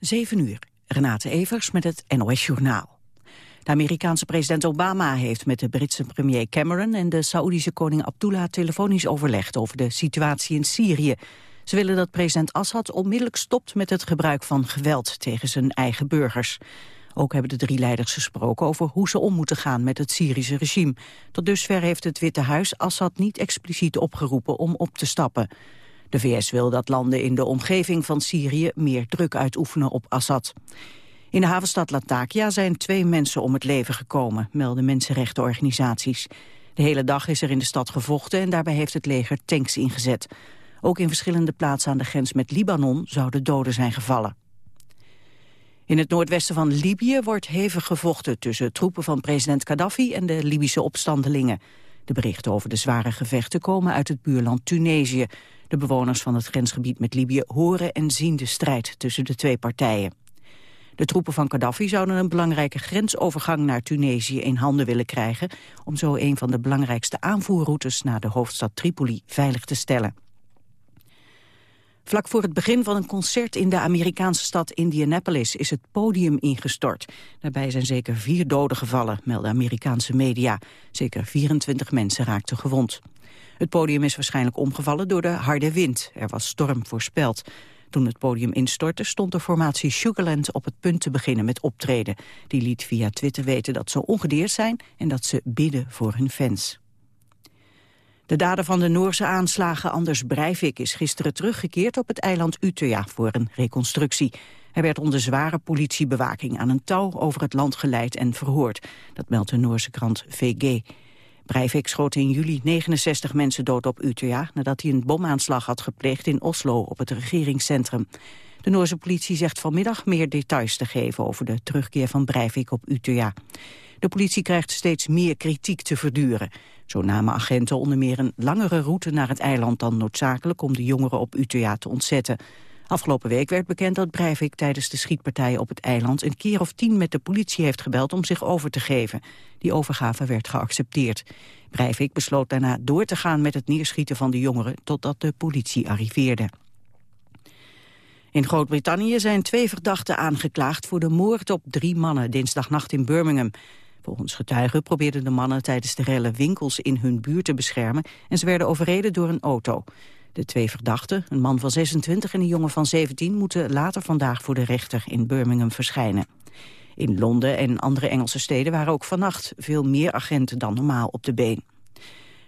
7 uur. Renate Evers met het NOS Journaal. De Amerikaanse president Obama heeft met de Britse premier Cameron en de Saoedische koning Abdullah telefonisch overlegd over de situatie in Syrië. Ze willen dat president Assad onmiddellijk stopt met het gebruik van geweld tegen zijn eigen burgers. Ook hebben de drie leiders gesproken over hoe ze om moeten gaan met het Syrische regime. Tot dusver heeft het Witte Huis Assad niet expliciet opgeroepen om op te stappen. De VS wil dat landen in de omgeving van Syrië meer druk uitoefenen op Assad. In de havenstad Latakia zijn twee mensen om het leven gekomen, melden mensenrechtenorganisaties. De hele dag is er in de stad gevochten en daarbij heeft het leger tanks ingezet. Ook in verschillende plaatsen aan de grens met Libanon zouden doden zijn gevallen. In het noordwesten van Libië wordt hevig gevochten tussen troepen van president Gaddafi en de Libische opstandelingen. De berichten over de zware gevechten komen uit het buurland Tunesië. De bewoners van het grensgebied met Libië horen en zien de strijd tussen de twee partijen. De troepen van Gaddafi zouden een belangrijke grensovergang naar Tunesië in handen willen krijgen, om zo een van de belangrijkste aanvoerroutes naar de hoofdstad Tripoli veilig te stellen. Vlak voor het begin van een concert in de Amerikaanse stad Indianapolis is het podium ingestort. Daarbij zijn zeker vier doden gevallen, melden Amerikaanse media. Zeker 24 mensen raakten gewond. Het podium is waarschijnlijk omgevallen door de harde wind. Er was storm voorspeld. Toen het podium instortte stond de formatie Sugarland op het punt te beginnen met optreden. Die liet via Twitter weten dat ze ongedeerd zijn en dat ze bidden voor hun fans. De dader van de Noorse aanslagen Anders Breivik is gisteren teruggekeerd op het eiland Utøya voor een reconstructie. Hij werd onder zware politiebewaking aan een touw over het land geleid en verhoord. Dat meldt de Noorse krant VG. Breivik schoot in juli 69 mensen dood op Utøya... nadat hij een bomaanslag had gepleegd in Oslo op het regeringscentrum. De Noorse politie zegt vanmiddag meer details te geven... over de terugkeer van Breivik op Utøya. De politie krijgt steeds meer kritiek te verduren. Zo namen agenten onder meer een langere route naar het eiland dan noodzakelijk... om de jongeren op Utøya te ontzetten. Afgelopen week werd bekend dat Breivik tijdens de schietpartijen op het eiland... een keer of tien met de politie heeft gebeld om zich over te geven. Die overgave werd geaccepteerd. Breivik besloot daarna door te gaan met het neerschieten van de jongeren... totdat de politie arriveerde. In Groot-Brittannië zijn twee verdachten aangeklaagd voor de moord op drie mannen dinsdagnacht in Birmingham. Volgens getuigen probeerden de mannen tijdens de rellen winkels in hun buurt te beschermen en ze werden overreden door een auto. De twee verdachten, een man van 26 en een jongen van 17, moeten later vandaag voor de rechter in Birmingham verschijnen. In Londen en andere Engelse steden waren ook vannacht veel meer agenten dan normaal op de been.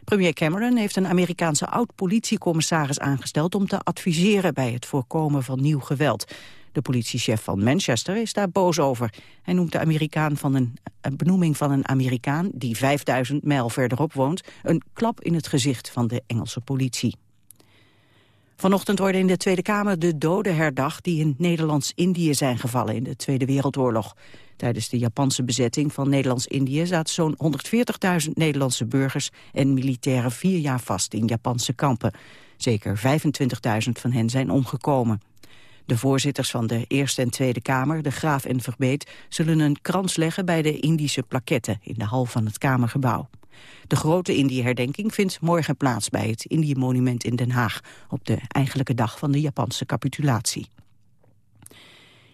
Premier Cameron heeft een Amerikaanse oud-politiecommissaris aangesteld om te adviseren bij het voorkomen van nieuw geweld. De politiechef van Manchester is daar boos over. Hij noemt de Amerikaan van een, een benoeming van een Amerikaan die 5000 mijl verderop woont een klap in het gezicht van de Engelse politie. Vanochtend worden in de Tweede Kamer de doden herdacht die in Nederlands-Indië zijn gevallen in de Tweede Wereldoorlog. Tijdens de Japanse bezetting van Nederlands-Indië zaten zo'n 140.000 Nederlandse burgers en militairen vier jaar vast in Japanse kampen. Zeker 25.000 van hen zijn omgekomen. De voorzitters van de Eerste en Tweede Kamer, de Graaf en Verbeet, zullen een krans leggen bij de Indische plaketten in de hal van het Kamergebouw. De grote Indië-herdenking vindt morgen plaats bij het Indië-monument in Den Haag... op de eigenlijke dag van de Japanse capitulatie.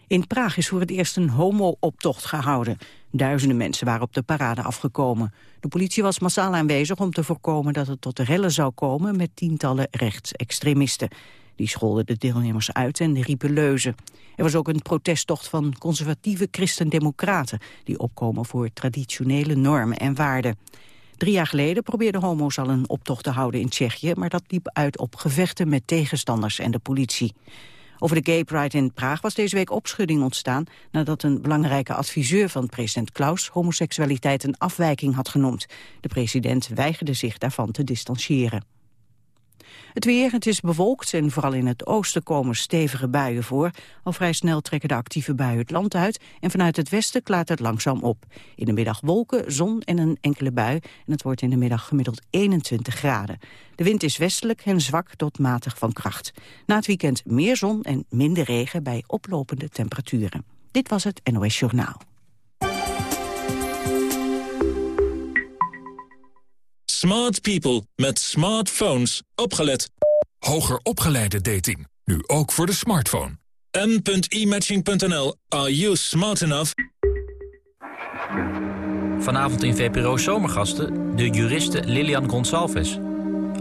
In Praag is voor het eerst een homo-optocht gehouden. Duizenden mensen waren op de parade afgekomen. De politie was massaal aanwezig om te voorkomen dat het tot rellen zou komen... met tientallen rechtsextremisten. Die scholden de deelnemers uit en riepen leuzen. Er was ook een protesttocht van conservatieve christendemocraten... die opkomen voor traditionele normen en waarden. Drie jaar geleden probeerden homo's al een optocht te houden in Tsjechië... maar dat liep uit op gevechten met tegenstanders en de politie. Over de Gay Pride in Praag was deze week opschudding ontstaan... nadat een belangrijke adviseur van president Klaus... homoseksualiteit een afwijking had genoemd. De president weigerde zich daarvan te distancieren. Het weer, het is bewolkt en vooral in het oosten komen stevige buien voor. Al vrij snel trekken de actieve buien het land uit en vanuit het westen klaart het langzaam op. In de middag wolken, zon en een enkele bui en het wordt in de middag gemiddeld 21 graden. De wind is westelijk en zwak tot matig van kracht. Na het weekend meer zon en minder regen bij oplopende temperaturen. Dit was het NOS Journaal. Smart people met smartphones. Opgelet. Hoger opgeleide dating. Nu ook voor de smartphone. m.imatching.nl. Are you smart enough? Vanavond in VPRO Zomergasten de juriste Lilian Gonsalves.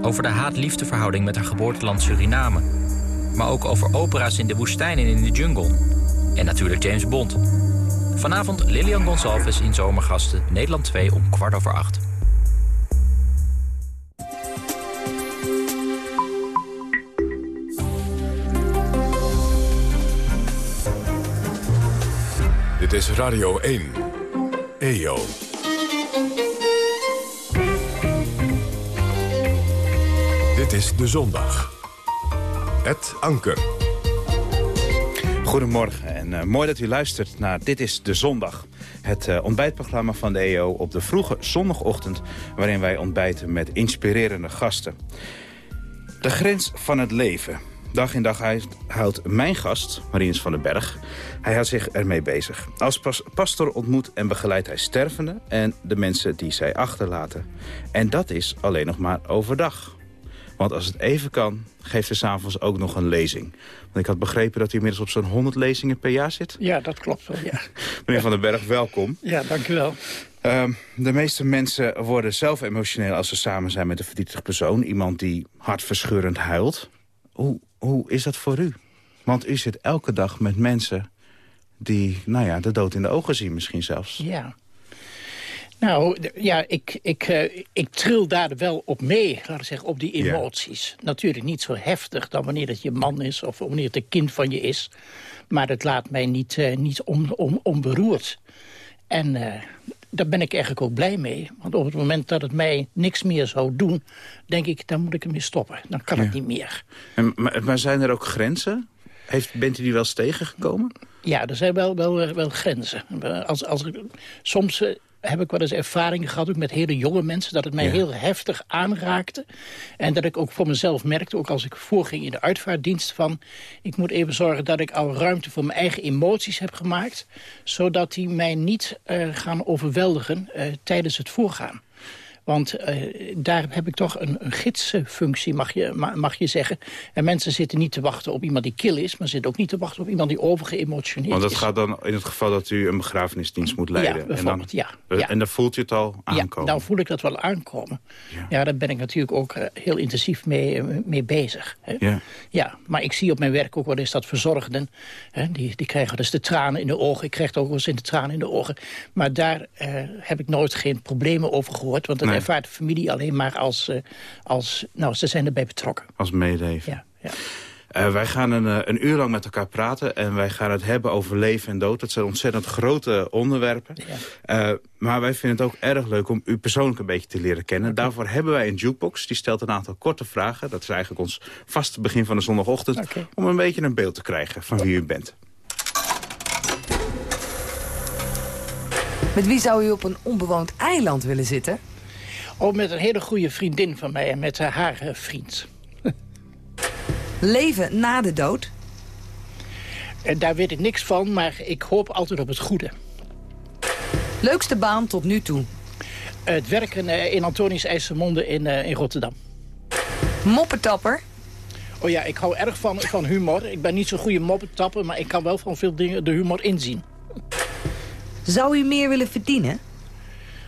Over de haat-liefdeverhouding met haar geboorteland Suriname. Maar ook over opera's in de woestijn en in de jungle. En natuurlijk James Bond. Vanavond Lilian Gonsalves in Zomergasten, Nederland 2 om kwart over acht. Dit is Radio 1. EO. Dit is De Zondag. Het Anker. Goedemorgen en uh, mooi dat u luistert naar Dit is De Zondag. Het uh, ontbijtprogramma van de EO op de vroege zondagochtend... waarin wij ontbijten met inspirerende gasten. De grens van het leven. Dag in dag houdt mijn gast, Mariens van den Berg... hij houdt zich ermee bezig. Als pas pastor ontmoet en begeleidt hij stervenden... en de mensen die zij achterlaten. En dat is alleen nog maar overdag. Want als het even kan, geeft hij s'avonds ook nog een lezing. Want ik had begrepen dat u inmiddels op zo'n 100 lezingen per jaar zit. Ja, dat klopt wel, ja. Meneer Van den Berg, welkom. Ja, dank u wel. Uh, de meeste mensen worden zelf emotioneel als ze samen zijn met een verdrietig persoon. Iemand die hartverscheurend huilt. Hoe, hoe is dat voor u? Want u zit elke dag met mensen die nou ja, de dood in de ogen zien misschien zelfs. Ja. Nou, ja, ik, ik, uh, ik tril daar wel op mee, laat ik zeggen, op die emoties. Ja. Natuurlijk niet zo heftig dan wanneer het je man is of wanneer het een kind van je is. Maar het laat mij niet, uh, niet on, on, onberoerd. En uh, daar ben ik eigenlijk ook blij mee. Want op het moment dat het mij niks meer zou doen... denk ik, dan moet ik ermee stoppen. Dan kan ja. het niet meer. En, maar, maar zijn er ook grenzen? Heeft, bent u die wel eens tegengekomen? Ja, er zijn wel, wel, wel grenzen. Als, als, soms heb ik wel eens ervaringen gehad ook met hele jonge mensen... dat het mij ja. heel heftig aanraakte. En dat ik ook voor mezelf merkte, ook als ik voorging in de uitvaartdienst... van ik moet even zorgen dat ik al ruimte voor mijn eigen emoties heb gemaakt... zodat die mij niet uh, gaan overweldigen uh, tijdens het voorgaan. Want uh, daar heb ik toch een, een gidsfunctie, mag je, mag je zeggen. En mensen zitten niet te wachten op iemand die kil is... maar zitten ook niet te wachten op iemand die overgeëmotioneerd is. Want dat gaat dan in het geval dat u een begrafenisdienst moet leiden. Ja, bijvoorbeeld, en dan, ja, ja. En dan voelt je het al aankomen? Ja, dan voel ik dat wel aankomen. Ja, ja daar ben ik natuurlijk ook uh, heel intensief mee, mee bezig. Hè. Ja. ja, maar ik zie op mijn werk ook wel eens dat verzorgden... Hè, die, die krijgen dus de tranen in de ogen. Ik krijg ook wel eens in de tranen in de ogen. Maar daar heb ik nooit geen problemen over gehoord. Want het nee ervaart de familie alleen maar als, uh, als... Nou, ze zijn erbij betrokken. Als meeleven. Ja, ja. Uh, wij gaan een, uh, een, uur lang met elkaar praten en wij gaan het hebben over leven en dood. Dat zijn ontzettend grote onderwerpen. Ja. Uh, maar wij vinden het ook erg leuk om u persoonlijk een beetje te leren kennen. Okay. Daarvoor hebben wij een jukebox. Die stelt een aantal korte vragen. Dat is eigenlijk ons vaste begin van de zondagochtend. Okay. Om een beetje een beeld te krijgen van wie u bent. Met wie zou u op een onbewoond eiland willen zitten? Oh, met een hele goede vriendin van mij en met haar uh, vriend. Leven na de dood? En daar weet ik niks van, maar ik hoop altijd op het goede. Leukste baan tot nu toe? Het werken uh, in Antonius IJsselmonde in, uh, in Rotterdam. Moppetapper? Oh ja, ik hou erg van, van humor. Ik ben niet zo'n goede moppetapper, maar ik kan wel van veel dingen de humor inzien. Zou u meer willen verdienen?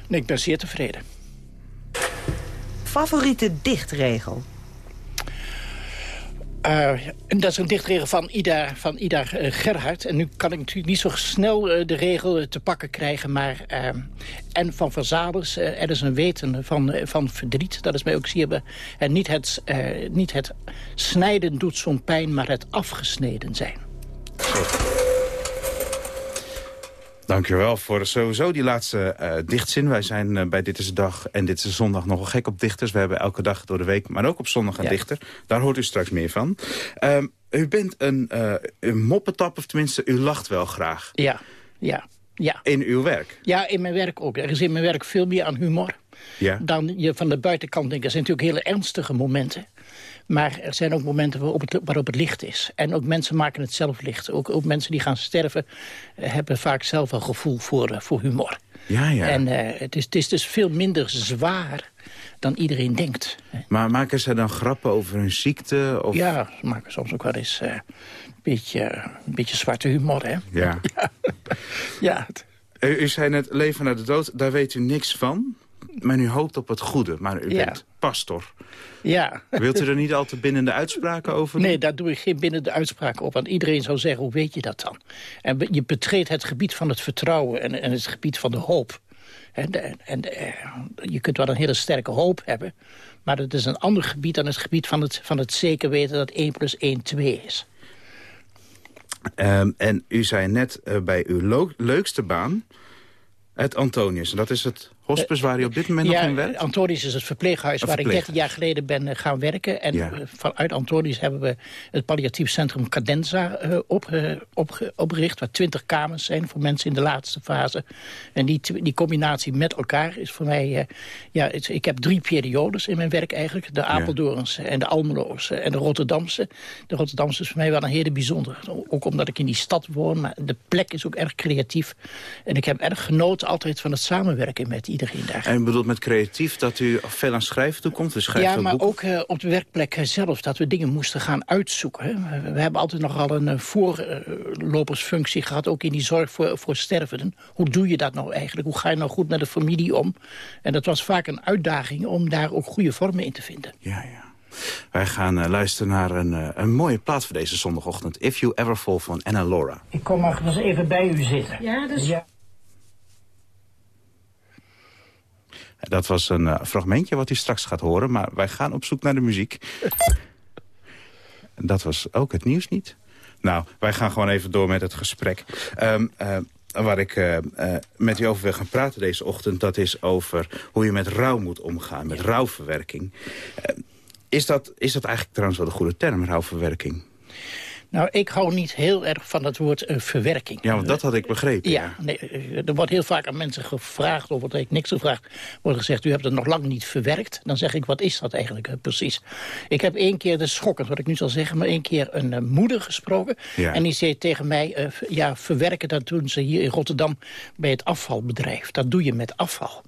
Nee, ik ben zeer tevreden favoriete dichtregel? Uh, dat is een dichtregel van Ida, van Ida uh, Gerhard. En nu kan ik natuurlijk niet zo snel uh, de regel te pakken krijgen. Maar, en van Verzaders, er is een weten van, van verdriet. Dat is mij ook zeer... En niet het, niet het snijden doet zo'n pijn, maar het afgesneden zijn. Dankjewel voor sowieso die laatste uh, dichtzin. Wij zijn uh, bij Dit is de Dag en Dit is de Zondag nogal gek op dichters. We hebben elke dag door de week, maar ook op zondag een ja. dichter. Daar hoort u straks meer van. Um, u bent een, uh, een moppetap, of tenminste, u lacht wel graag. Ja, ja, ja. In uw werk? Ja, in mijn werk ook. Er is in mijn werk veel meer aan humor. Ja. Dan je van de buitenkant denkt. Er zijn natuurlijk hele ernstige momenten. Maar er zijn ook momenten waarop het, waarop het licht is. En ook mensen maken het zelf licht. Ook, ook mensen die gaan sterven uh, hebben vaak zelf een gevoel voor, uh, voor humor. Ja, ja. En uh, het, is, het is dus veel minder zwaar dan iedereen denkt. Maar maken ze dan grappen over hun ziekte? Of? Ja, ze maken soms ook wel eens... beetje, een beetje zwarte humor, hè? Ja. Ja, U, u zei net, leven naar de dood, daar weet u niks van. Maar u hoopt op het goede. Maar u Ja. bent pastor. ja. Wilt u er niet al te bindende uitspraken over doen? Nee, daar doe ik geen binnen de uitspraak op. Want iedereen zou zeggen, hoe weet je dat dan? En je betreedt het gebied van het vertrouwen en, en het gebied van de hoop. En, en de- eh, je kunt wel een hele sterke hoop hebben... maar het is een ander gebied dan het gebied van het, van het zeker weten... dat 1 plus 1 2 is. Ehm, en u zei net eh, bij uw leukste baan... het Antonius. En dat is het hospice waar u op dit moment nog in werkt? Antonius is het verpleeghuis waar ik verpleeghuis. 13 jaar geleden ben eh, gaan werken. En Ja. eh, vanuit Antonius hebben we het palliatief centrum Cadenza eh, op, opge- opgericht... waar 20 kamers zijn voor mensen in de laatste fase. En die, die combinatie met elkaar is voor mij... ja, ik heb drie periodes in mijn werk eigenlijk. De Apeldoornse en de Almeloze en de Rotterdamse. De Rotterdamse is voor mij wel een hele bijzondere. Ook omdat ik in die stad woon, maar de plek is ook erg creatief. En ik heb erg genoten altijd van het samenwerken met iedereen daar. En bedoelt met creatief dat u veel aan schrijven toekomt? Schrijft Ja, maar boeken? ook eh, op de werkplek eh, zelf, dat we dingen moesten gaan uitzoeken. Hè. We, we hebben altijd nogal een uh, voorlopersfunctie gehad, ook in die zorg voor, voor stervenden. Hoe doe je dat nou eigenlijk? Hoe ga je nou goed met de familie om? En dat was vaak een uitdaging om daar ook goede vormen in te vinden. Ja, ja. Wij gaan eh, luisteren naar een, eh, een mooie plaat voor deze zondagochtend. If You Ever Fall van Anna Laura. Ik kom maar eens even bij u zitten. Ja, dus Ja. Dat was een eh, fragmentje wat u straks gaat horen, maar wij gaan op zoek naar de muziek. Dat was ook het nieuws niet. Nou, wij gaan gewoon even door met het gesprek. Ehm, eh, waar ik eh, met u over wil gaan praten deze ochtend... dat is over hoe je met rouw moet omgaan, met rouwverwerking. Is, dat, is dat eigenlijk trouwens wel de goede term, rouwverwerking? Nou, ik hou niet heel erg van het woord eh, verwerking. Ja, want dat had ik begrepen. Ja, nee, eh, er wordt heel vaak aan mensen gevraagd, of wordt eigenlijk niks gevraagd, wordt gezegd, u hebt het nog lang niet verwerkt. Dan zeg ik, wat is dat eigenlijk eh, precies? Ik heb één keer, dat is schokkend wat ik nu zal zeggen, maar één keer een moeder gesproken. Ja. En die zei tegen mij, ja, verwerken, dat doen ze hier in Rotterdam bij het afvalbedrijf. Dat doe je met afval.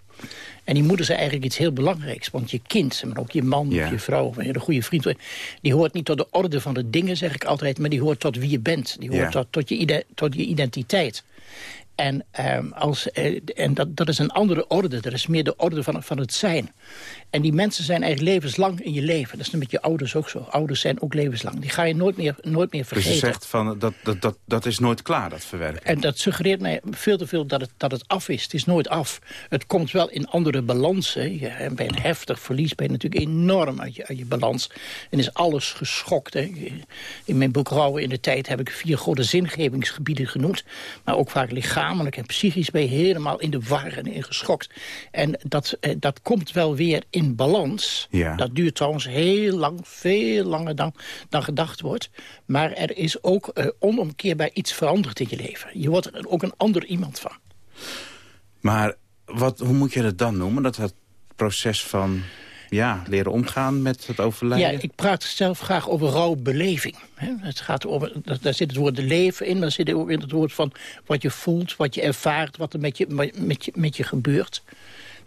En die moeder zei eigenlijk iets heel belangrijks. Want je kind, maar ook je man Ja. of je vrouw of een goede vriend... die hoort niet tot de orde van de dingen, zeg ik altijd... maar die hoort tot wie je bent. Die hoort Ja. tot, tot, je, tot je identiteit. En, ehm, als, eh, en dat, dat is een andere orde. Dat is meer de orde van, van het zijn. En die mensen zijn eigenlijk levenslang in je leven. Dat is met je ouders ook zo. Ouders zijn ook levenslang. Die ga je nooit meer, nooit meer Dus vergeten. je zegt van, dat, dat, dat, dat is nooit klaar, dat verwerken. En dat suggereert mij veel te veel dat het, dat het af is. Het is nooit af. Het komt wel in andere balansen. Bij een heftig verlies ben je natuurlijk enorm uit je, uit je balans. En is alles geschokt. Hè. In mijn boek Rouwen in de Tijd heb ik vier grote zingevingsgebieden genoemd. Maar ook vaak lichamelijk en psychisch ben je helemaal in de war en in geschokt. En dat, eh, dat komt wel weer in balans. Ja. Dat duurt trouwens heel lang, veel langer dan, dan gedacht wordt. Maar er is ook eh, onomkeerbaar iets veranderd in je leven. Je wordt er ook een ander iemand van. Maar wat, hoe moet je dat dan noemen? Dat het proces van ja, leren omgaan met het overlijden? Ja, ik praat zelf graag over rouwbeleving. Het gaat over, daar- zit het woord leven in, daar zit ook in het woord van wat je voelt, wat je ervaart, wat er met je, met je, met je gebeurt.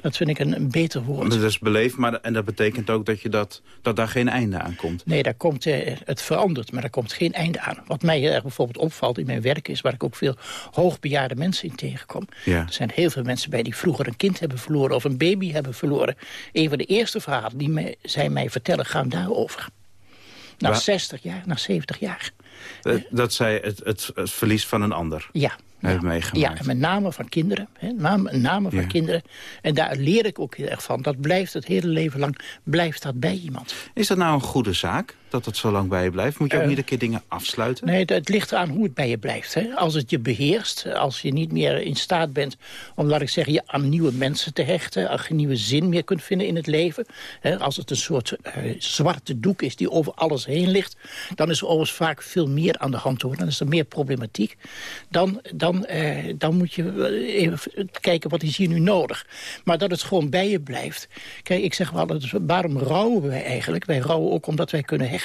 Dat vind ik een, een beter woord. Dat is beleefd, maar en dat betekent ook dat, je dat, dat daar geen einde aan komt. Nee, daar komt, eh, het verandert, maar daar komt geen einde aan. Wat mij heel erg bijvoorbeeld opvalt in mijn werk is... waar ik ook veel hoogbejaarde mensen in tegenkom. Ja. Er zijn heel veel mensen bij die vroeger een kind hebben verloren... of een baby hebben verloren. Een van de eerste verhalen die mij, zij mij vertellen gaan daarover. Na Waar- 60 jaar, na 70 jaar. Eh, Dat zij het, het, het verlies van een ander Ja. Ja. meegemaakt. Ja, met name van kinderen. Hè, namen, namen van Ja. kinderen. En daar leer ik ook heel erg van. Dat blijft het hele leven lang, blijft dat bij iemand. Is dat nou een goede zaak, dat het zo lang bij je blijft? Moet je ook Eh, niet een keer dingen afsluiten? Nee, het, ligt eraan hoe het bij je blijft. Hè. Als het je beheerst, als je niet meer in staat bent... om, laat ik zeggen, je aan nieuwe mensen te hechten... als je nieuwe zin meer kunt vinden in het leven... Hè, als het een soort eh, zwarte doek is die over alles heen ligt... dan is er overigens vaak veel meer aan de hand, hoor. Dan is er meer problematiek. Dan, dan, eh, dan moet je even kijken, wat is hier nu nodig? Maar dat het gewoon bij je blijft. Kijk, ik zeg wel, waarom rouwen wij eigenlijk? Wij rouwen ook omdat wij kunnen hechten.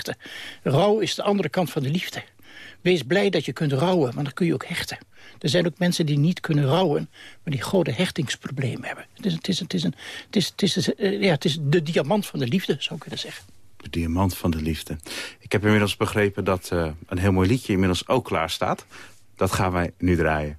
Rouw is de andere kant van de liefde. Wees blij dat je kunt rouwen, want dan kun je ook hechten. Er zijn ook mensen die niet kunnen rouwen, maar die grote hechtingsproblemen hebben. Het is, eh, de diamant van de liefde, zou ik kunnen zeggen. De diamant van de liefde. Ik heb inmiddels begrepen dat uh, een heel mooi liedje inmiddels ook klaar staat. Dat gaan wij nu draaien.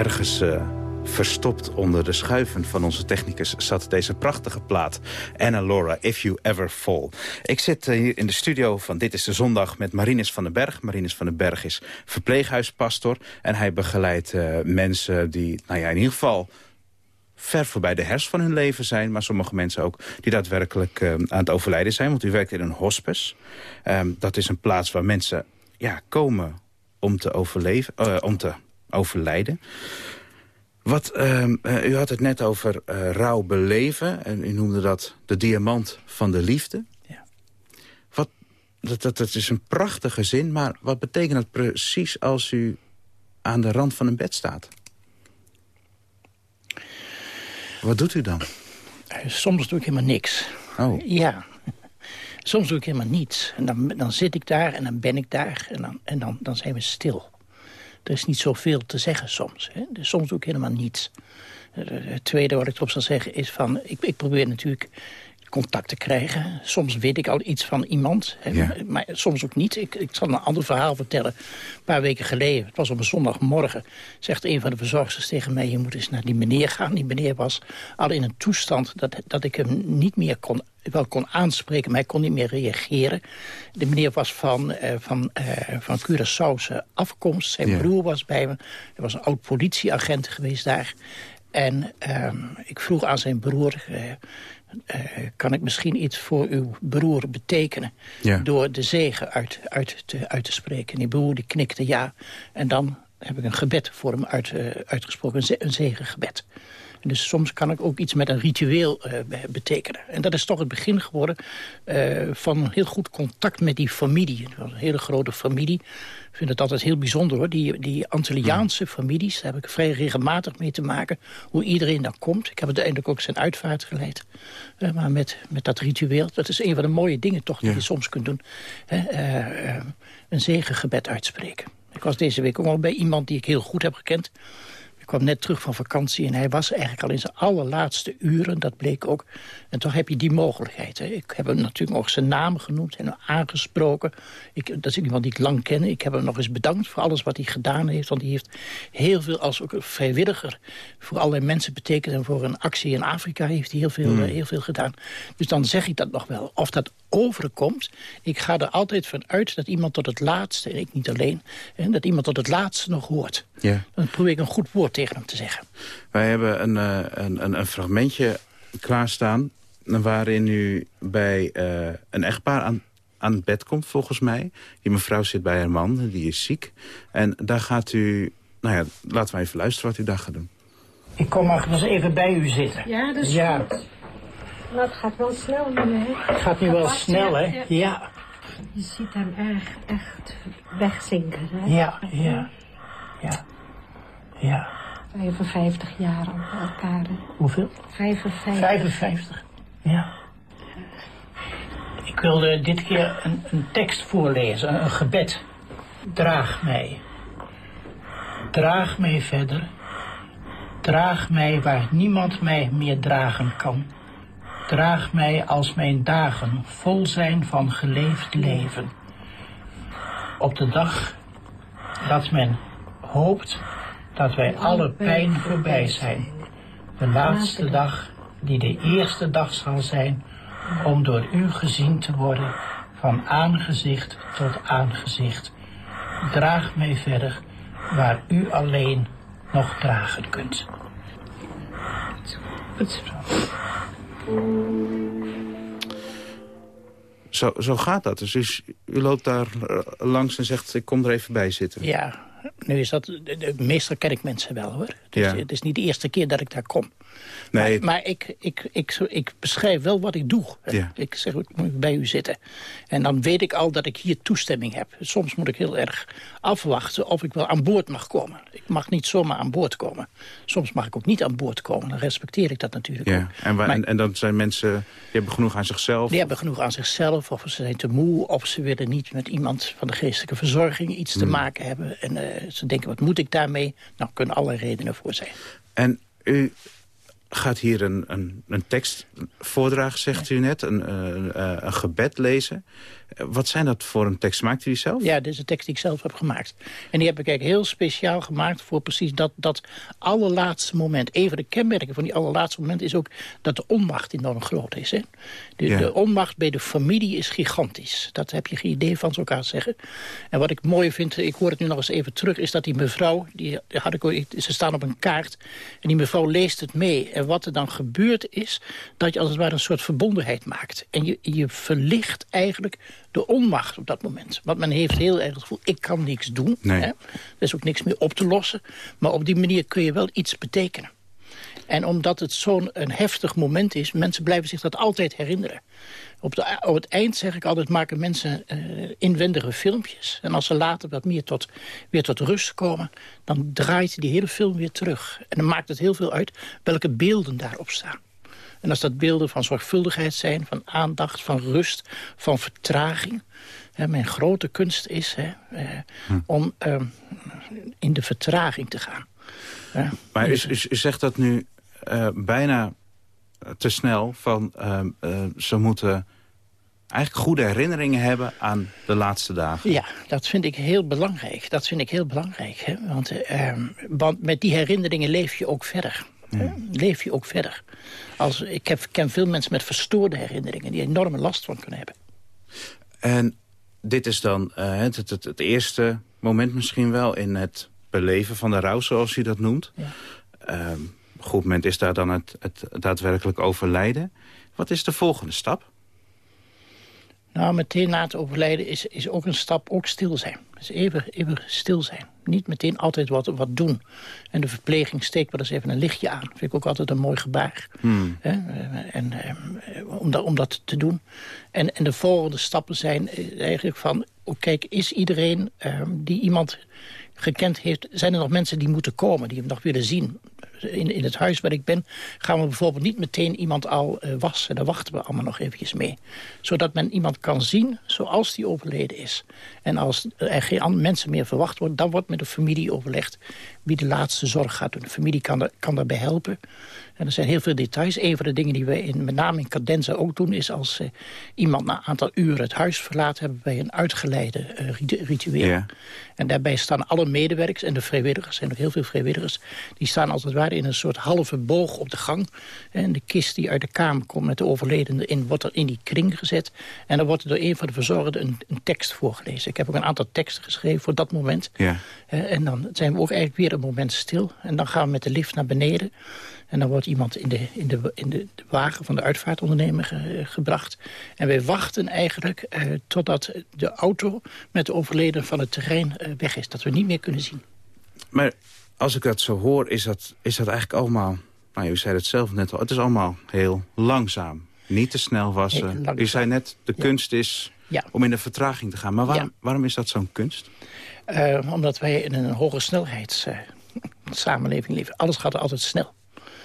Ergens eh, verstopt onder de schuiven van onze technicus... zat deze prachtige plaat. Anna Laura, If You Ever Fall. Ik zit eh, hier in de studio van Dit is de Zondag met Marinus van den Berg. Marinus van den Berg is verpleeghuispastor. En hij begeleidt eh, mensen die, nou ja, in ieder geval ver voorbij de herfst van hun leven zijn... maar sommige mensen ook die daadwerkelijk aan het overlijden zijn. Want u werkt in een hospice. Ehm, dat is een plaats waar mensen ja, komen om te overleven, om te overlijden. Wat, ehm, eh, u had het net over eh, rouw beleven. En u noemde dat de diamant van de liefde. Ja. Wat, dat, dat, dat is een prachtige zin, maar wat betekent dat precies als u aan de rand van een bed staat? Wat doet u dan? Soms doe ik helemaal niks. Oh, Ja. Soms doe ik helemaal niets. En dan, dan zit ik daar en dan ben ik daar en dan, en dan, dan zijn we stil. Er is niet zoveel te zeggen soms. Hè? Dus soms doe ik helemaal niets. Eh, Het tweede wat ik erop zal zeggen is van... Ik, ik probeer natuurlijk contact te krijgen. Soms weet ik al iets van iemand, hè, Ja. maar soms ook niet. Ik, ik zal een ander verhaal vertellen. Een paar weken geleden, het was op een zondagmorgen... zegt een van de verzorgsters tegen mij... je moet eens naar die meneer gaan. Die meneer was al in een toestand dat, dat ik hem niet meer kon wel kon aanspreken, maar hij kon niet meer reageren. De meneer was van, eh, van, eh, van Curaçaose afkomst. Zijn Ja. broer was bij me. Hij was een oud politieagent geweest daar. En ehm, ik vroeg aan zijn broer... eh, kan ik misschien iets voor uw broer betekenen... Ja. door de zegen uit, uit, te, uit te spreken. En die broer die knikte ja. En dan heb ik een gebed voor hem uit, eh, uitgesproken, een, ze- een zegengebed. En dus soms kan ik ook iets met een ritueel eh, be- betekenen. En dat is toch het begin geworden van heel goed contact met die familie. Een hele grote familie. Ik vind het altijd heel bijzonder hoor. Die, die Antilliaanse families, daar heb ik vrij regelmatig mee te maken. Hoe iedereen dan komt. Ik heb uiteindelijk ook zijn uitvaart geleid. Maar met, met dat ritueel, dat is een van de mooie dingen toch die Ja. je soms kunt doen. Hè, eh, een zegengebed uitspreken. Ik was deze week ook al bij iemand die ik heel goed heb gekend. Ik kwam net terug van vakantie en hij was eigenlijk al in zijn allerlaatste uren. Dat bleek ook. En toch heb je die mogelijkheid. Hè. Ik heb hem natuurlijk nog zijn naam genoemd en hem aangesproken. Ik, dat is iemand die ik lang ken. Ik heb hem nog eens bedankt voor alles wat hij gedaan heeft. Want hij heeft heel veel als ook een vrijwilliger voor allerlei mensen betekend. En voor een actie in Afrika heeft hij heel veel, eh, heel veel gedaan. Dus dan zeg ik dat nog wel. Of dat overkomt. Ik ga er altijd van uit dat iemand tot het laatste, en ik niet alleen... hè, dat iemand tot het laatste nog hoort. Ja. Dan probeer ik een goed woord tegen hem te zeggen. Wij hebben een, eh, een, een, een fragmentje klaarstaan... waarin u bij eh, een echtpaar aan, aan het bed komt, volgens mij. Die mevrouw zit bij haar man, die is ziek. En daar gaat u... Nou ja, laten we even luisteren wat u daar gaat doen. Ik kom maar eens even bij u zitten. Ja, dat is Ja, goed. Maar het gaat wel snel nu, hè? het gaat nu wel snel, hè? ja. Ja, Je ziet hem echt, echt wegzinken, hè? ja, ja. Ja, ja. 55 jaar op elkaar, hè? Hoeveel? 55. 55. Ja. Ik wilde dit keer een, een tekst voorlezen, een gebed. Draag mij. Draag mij verder. Draag mij waar niemand mij meer dragen kan. Draag mij als mijn dagen vol zijn van geleefd leven. Op de dag dat men hoopt dat wij alle pijn voorbij zijn. De laatste dag die de eerste dag zal zijn om door u gezien te worden van aangezicht tot aangezicht. Draag mij verder waar u alleen nog dragen kunt. Zo, zo gaat dat. Dus u, u loopt daar eh, langs en zegt, ik kom er even bij zitten. Ja, nu is dat, meestal ken ik mensen wel hoor. Dus Ja. Het is niet de eerste keer dat ik daar kom. Nee, Maar, maar ik, ik, ik, ik beschrijf wel wat ik doe. Ja. Ik zeg, ik moet bij u zitten. En dan weet ik al dat ik hier toestemming heb. Soms moet ik heel erg afwachten of ik wel aan boord mag komen. Ik mag niet zomaar aan boord komen. Soms mag ik ook niet aan boord komen. Dan respecteer ik dat natuurlijk ook. en, waar- Maar- en, en dan zijn mensen, die hebben genoeg aan zichzelf. Die hebben genoeg aan zichzelf, of ze zijn te moe... of ze willen niet met iemand van de geestelijke verzorging iets te maken hebben. En eh, ze denken, wat moet ik daarmee? Nou, kunnen allerlei redenen voor zijn. En u gaat hier een, een, een tekst voordragen, zegt u net. Een, eh, eh, een gebed lezen. Eh, Wat zijn dat voor een tekst? Maakt u die zelf? Ja, dit is een tekst die ik zelf heb gemaakt. En die heb ik eigenlijk heel speciaal gemaakt voor precies dat, dat allerlaatste moment. Een van de kenmerken van die allerlaatste moment is ook dat de onmacht enorm groot is. Hè? De, Ja. de onmacht bij de familie is gigantisch. Dat heb je geen idee van, zo elkaar zeggen. En wat ik mooi vind, ik hoor het nu nog eens even terug... is dat die mevrouw, die had ik, ze staan op een kaart... en die mevrouw leest het mee. En wat er dan gebeurt is dat je als het ware een soort verbondenheid maakt. En je, je verlicht eigenlijk de onmacht op dat moment. Want men heeft heel erg het gevoel, ik kan niks doen. Nee. Hè? Er is ook niks meer op te lossen. Maar op die manier kun je wel iets betekenen. En omdat het zo'n heftig moment is... mensen blijven zich dat altijd herinneren. Op, de, op het eind zeg ik altijd, maken mensen eh, inwendige filmpjes. En als ze later wat meer tot, weer tot rust komen... dan draait die hele film weer terug. En dan maakt het heel veel uit welke beelden daarop staan. En als dat beelden van zorgvuldigheid zijn, van aandacht, van rust, van vertraging. Hè, mijn grote kunst is hè, eh, om eh, in de vertraging te gaan. Hè. Maar u, u, u zegt dat nu eh, bijna te snel van... ehm, eh, ze moeten eigenlijk goede herinneringen hebben aan de laatste dagen. Ja, dat vind ik heel belangrijk. Dat vind ik heel belangrijk. Hè? Want, eh, ehm, want met die herinneringen leef je ook verder. Leef je ook verder. Als, ik heb, ken veel mensen met verstoorde herinneringen... die enorme last van kunnen hebben. En dit is dan eh, het, het, het, eerste moment misschien wel in het beleven van de rouw, zoals u dat noemt. Ja. Ehm, goed moment is daar dan het, het daadwerkelijk overlijden. Wat is de volgende stap? Nou, meteen na het overlijden is, is ook een stap, ook stil zijn. Dus even, even stil zijn. Niet meteen altijd wat, wat doen. En de verpleging steekt wel eens even een lichtje aan. Vind ik ook altijd een mooi gebaar. Eh, En, eh, om, dat, om dat te doen. En, en de volgende stappen zijn eh, eigenlijk van... oh, kijk, is iedereen eh, die iemand gekend heeft... zijn er nog mensen die moeten komen, die hem nog willen zien? In, in het huis waar ik ben gaan we bijvoorbeeld niet meteen iemand al eh, wassen. Daar wachten we allemaal nog eventjes mee. Zodat men iemand kan zien zoals die overleden is. En als er geen mensen meer verwacht worden... dan wordt met de familie overlegd wie de laatste zorg gaat doen. De familie kan, kan daarbij helpen. En er zijn heel veel details. Een van de dingen die wij in, met name in Cadenza ook doen... is als eh, iemand na een aantal uren het huis verlaat... hebben wij een uitgeleide eh, ritu- ritueel. En daarbij staan alle medewerkers en de vrijwilligers... er zijn ook heel veel vrijwilligers... die staan als het ware in een soort halve boog op de gang. En de kist die uit de kamer komt met de overledene in... wordt er in die kring gezet. En dan wordt er door een van de verzorgden een, een tekst voorgelezen. Ik heb ook een aantal teksten geschreven voor dat moment. Eh, en dan zijn we ook eigenlijk weer een moment stil. En dan gaan we met de lift naar beneden. En dan wordt iemand in de, in de, in de, wagen van de uitvaartondernemer ge- gebracht. En wij wachten eigenlijk eh, totdat de auto met de overleden van het terrein eh, weg is. Dat we niet meer kunnen zien. Maar als ik dat zo hoor, is dat, is dat eigenlijk allemaal... Nou, u zei het zelf net al, het is allemaal heel langzaam. Niet te snel wassen. U zei net, de Ja. kunst is Ja. om in de vertraging te gaan. Maar waarom, Ja. waarom is dat zo'n kunst? Eh, omdat wij in een hoge snelheids eh, samenleving leven. Alles gaat altijd snel.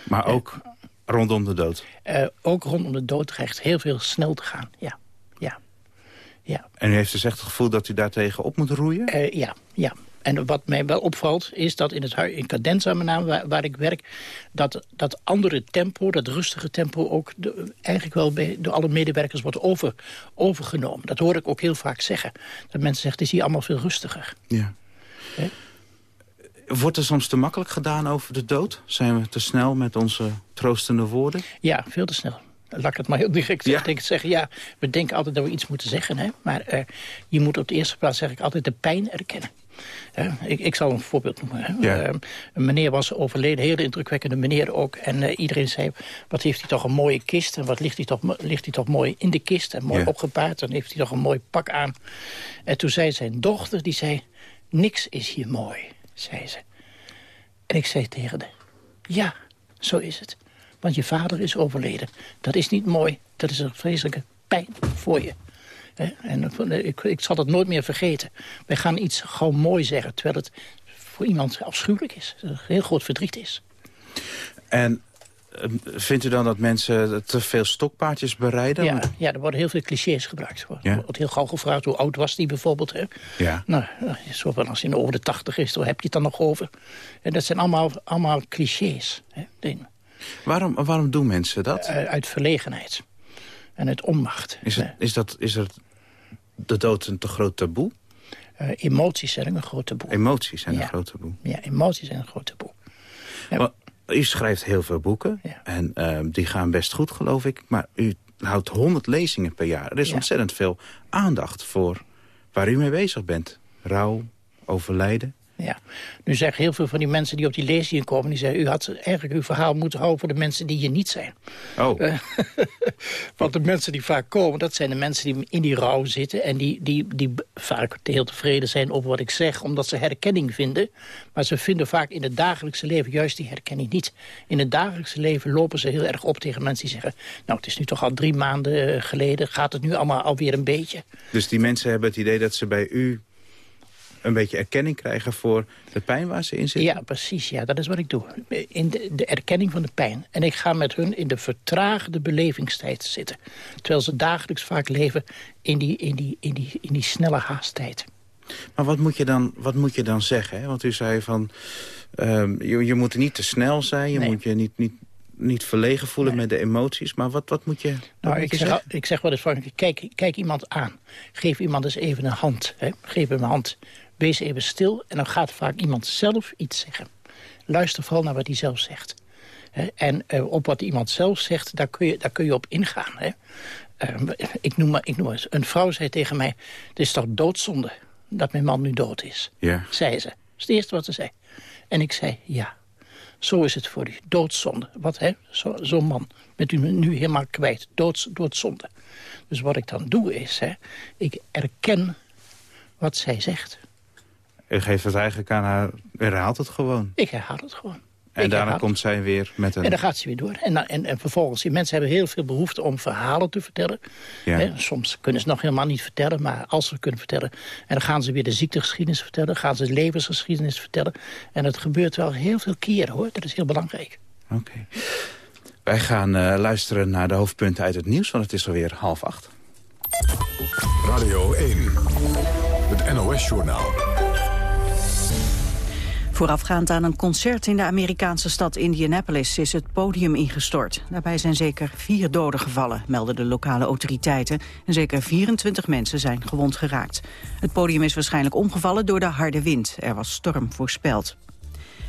Maar ook rondom de dood. Eh, ook rondom de dood dreigt heel veel snel te gaan. Ja, ja, ja. En u heeft dus echt het gevoel dat u daartegen op moet roeien? Eh, ja, ja. En wat mij wel opvalt is dat in, het in Cadenza met name waar, waar ik werk... Dat, dat andere tempo, dat rustige tempo... ook de- eigenlijk wel bij, door alle medewerkers wordt over, overgenomen. Dat hoor ik ook heel vaak zeggen. Dat mensen zeggen, het is hier allemaal veel rustiger. Ja. Wordt er soms te makkelijk gedaan over de dood? Zijn we te snel met onze troostende woorden? Ja, veel te snel. Laat ik het maar heel direct Ja. zeggen. zeggen. Ja, we denken altijd dat we iets moeten zeggen. Hè? Maar eh, je moet op de eerste plaats, zeg ik altijd, de pijn erkennen. Ik, ik zal een voorbeeld noemen. Ja. Eh, een meneer was overleden, een hele indrukwekkende meneer ook. En eh, iedereen zei, wat heeft hij toch een mooie kist. En wat ligt hij toch, ligt hij toch mooi in de kist. En mooi Ja. opgepaard. En heeft hij toch een mooi pak aan. En toen zei zijn dochter, die zei... Niks is hier mooi, zei ze. En ik zei tegen haar... Ja, zo is het. Want je vader is overleden. Dat is niet mooi. Dat is een vreselijke pijn voor je. En ik, ik zal dat nooit meer vergeten. Wij gaan iets gewoon mooi zeggen... terwijl het voor iemand afschuwelijk is. Een heel groot verdriet is. En eh, vindt u dan dat mensen te veel stokpaardjes bereiden? Ja, ja, er worden heel veel clichés gebruikt. Er Ja. wordt heel gauw gevraagd hoe oud was die bijvoorbeeld. Hè? ja. Nou, zo van als hij over de tachtig is, waar heb je het dan nog over? En dat zijn allemaal, allemaal clichés. Hè? dingen. Waarom, waarom doen mensen dat? Eh, uit verlegenheid. En uit onmacht. Is, het, is, dat, is er de dood een te groot taboe? Eh, emoties zijn een groot taboe. Emoties zijn Ja. een groot taboe. Ja, emoties zijn een groot taboe. Ja. U schrijft heel veel boeken. Ja. En ehm, die gaan best goed, geloof ik. Maar u houdt 100 lezingen per jaar. Er is Ja. ontzettend veel aandacht voor waar u mee bezig bent. Rouw, overlijden. Ja. Nu zeggen heel veel van die mensen die op die lezingen komen... die zeggen, u had eigenlijk uw verhaal moeten houden voor de mensen die hier niet zijn. Oh, Eh, Want de mensen die vaak komen, dat zijn de mensen die in die rouw zitten... en die, die, die vaak heel tevreden zijn over wat ik zeg... omdat ze herkenning vinden. Maar ze vinden vaak in het dagelijkse leven juist die herkenning niet. In het dagelijkse leven lopen ze heel erg op tegen mensen die zeggen... nou, het is nu toch al drie maanden eh, geleden, gaat het nu allemaal alweer een beetje? dus die mensen hebben het idee dat ze bij u een beetje erkenning krijgen voor de pijn waar ze in zitten? Ja, precies. Ja, dat is wat ik doe. In de, de erkenning van de pijn. En ik ga met hun in de vertraagde belevingstijd zitten. Terwijl ze dagelijks vaak leven in die, in die, in die, in die snelle haasttijd. Maar wat moet je dan, wat moet je dan zeggen? Hè? Want u zei van, ehm, je, je moet niet te snel zijn. Je Nee. moet je niet, niet niet verlegen voelen met de emoties. Maar wat, wat moet je... wat Nou, moet ik je zeg, zeggen? ik zeg wel eens van, kijk, kijk iemand aan. Geef iemand eens even een hand. Hè. Geef hem een hand. Wees even stil en dan gaat vaak iemand zelf iets zeggen. Luister vooral naar wat hij zelf zegt. En eh, op wat iemand zelf zegt, daar kun je, daar kun je op ingaan. Hè. Eh, ik, noem maar, ik noem maar eens. Een vrouw zei tegen mij, het is toch doodzonde dat mijn man nu dood is. Ja. Zei ze. Dat is het eerste wat ze zei. En ik zei, ja, zo is het voor u. Doodzonde. Wat, hè? Zo- Zo'n man bent u nu helemaal kwijt. Doods, doodzonde. Dus wat ik dan doe is, hè, ik erken wat zij zegt. U geeft het eigenlijk aan haar, herhaalt het gewoon. Ik herhaal het gewoon. En Ik daarna komt zij weer met En een... dan gaat ze weer door. En, dan- en, en vervolgens, die mensen hebben heel veel behoefte om verhalen te vertellen. Ja. Hè, soms kunnen ze nog helemaal niet vertellen, maar als ze kunnen vertellen... en dan gaan ze weer de ziektegeschiedenis vertellen, gaan ze de levensgeschiedenis vertellen. En dat gebeurt wel heel veel keren, hoor. Dat is heel belangrijk. Oké. Wij gaan eh, luisteren naar de hoofdpunten uit het nieuws, want het is alweer half acht. Radio 1. Het NOS-journaal. Voorafgaand aan een concert in de Amerikaanse stad Indianapolis is het podium ingestort. Daarbij zijn zeker vier doden gevallen, melden de lokale autoriteiten. En zeker 24 mensen zijn gewond geraakt. Het podium is waarschijnlijk omgevallen door de harde wind. Er was storm voorspeld.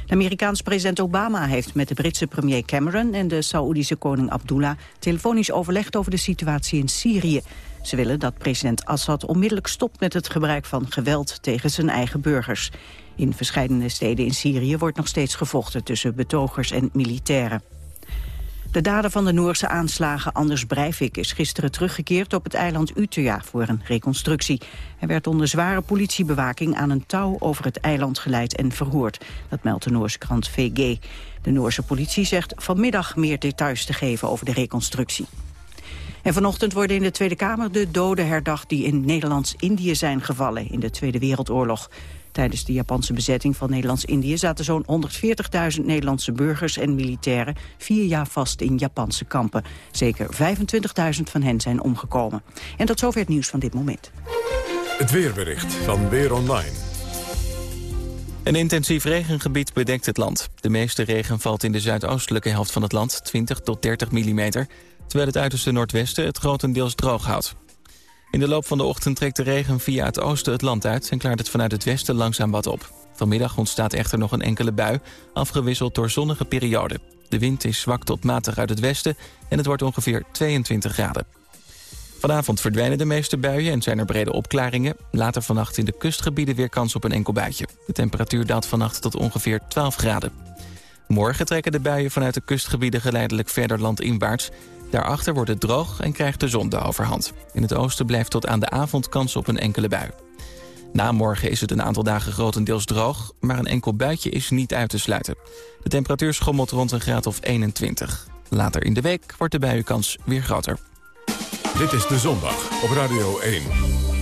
De Amerikaanse president Obama heeft met de Britse premier Cameron en de Saoedische koning Abdullah telefonisch overlegd over de situatie in Syrië. Ze willen dat president Assad onmiddellijk stopt met het gebruik van geweld tegen zijn eigen burgers. In verschillende steden in Syrië wordt nog steeds gevochten tussen betogers en militairen. De dader van de Noorse aanslagen Anders Breivik is gisteren teruggekeerd op het eiland Utøya voor een reconstructie. Hij werd onder zware politiebewaking aan een touw over het eiland geleid en verhoord. Dat meldt de Noorse krant VG. De Noorse politie zegt vanmiddag meer details te geven over de reconstructie. En vanochtend worden in de Tweede Kamer de doden herdacht die in Nederlands-Indië zijn gevallen in de Tweede Wereldoorlog. Tijdens de Japanse bezetting van Nederlands-Indië zaten zo'n 140.000 Nederlandse burgers en militairen vier jaar vast in Japanse kampen. Zeker 25.000 van hen zijn omgekomen. En tot zover het nieuws van dit moment. Het weerbericht van Weer Online. Een intensief regengebied bedekt het land. De meeste regen valt in de zuidoostelijke helft van het land, 20 tot 30 mm... terwijl het uiterste noordwesten het grotendeels droog houdt. In de loop van de ochtend trekt de regen via het oosten het land uit... en klaart het vanuit het westen langzaam wat op. Vanmiddag ontstaat echter nog een enkele bui, afgewisseld door zonnige perioden. De wind is zwak tot matig uit het westen en het wordt ongeveer 22 graden. Vanavond verdwijnen de meeste buien en zijn er brede opklaringen. Later vannacht in de kustgebieden weer kans op een enkel buitje. De temperatuur daalt vannacht tot ongeveer 12 graden. Morgen trekken de buien vanuit de kustgebieden geleidelijk verder landinwaarts. Daarachter wordt het droog en krijgt de zon de overhand. In het oosten blijft tot aan de avond kans op een enkele bui. Na morgen is het een aantal dagen grotendeels droog... maar een enkel buitje is niet uit te sluiten. De temperatuur schommelt rond een graad of 21. Later in de week wordt de buienkans weer groter. Dit is De Zondag op Radio 1.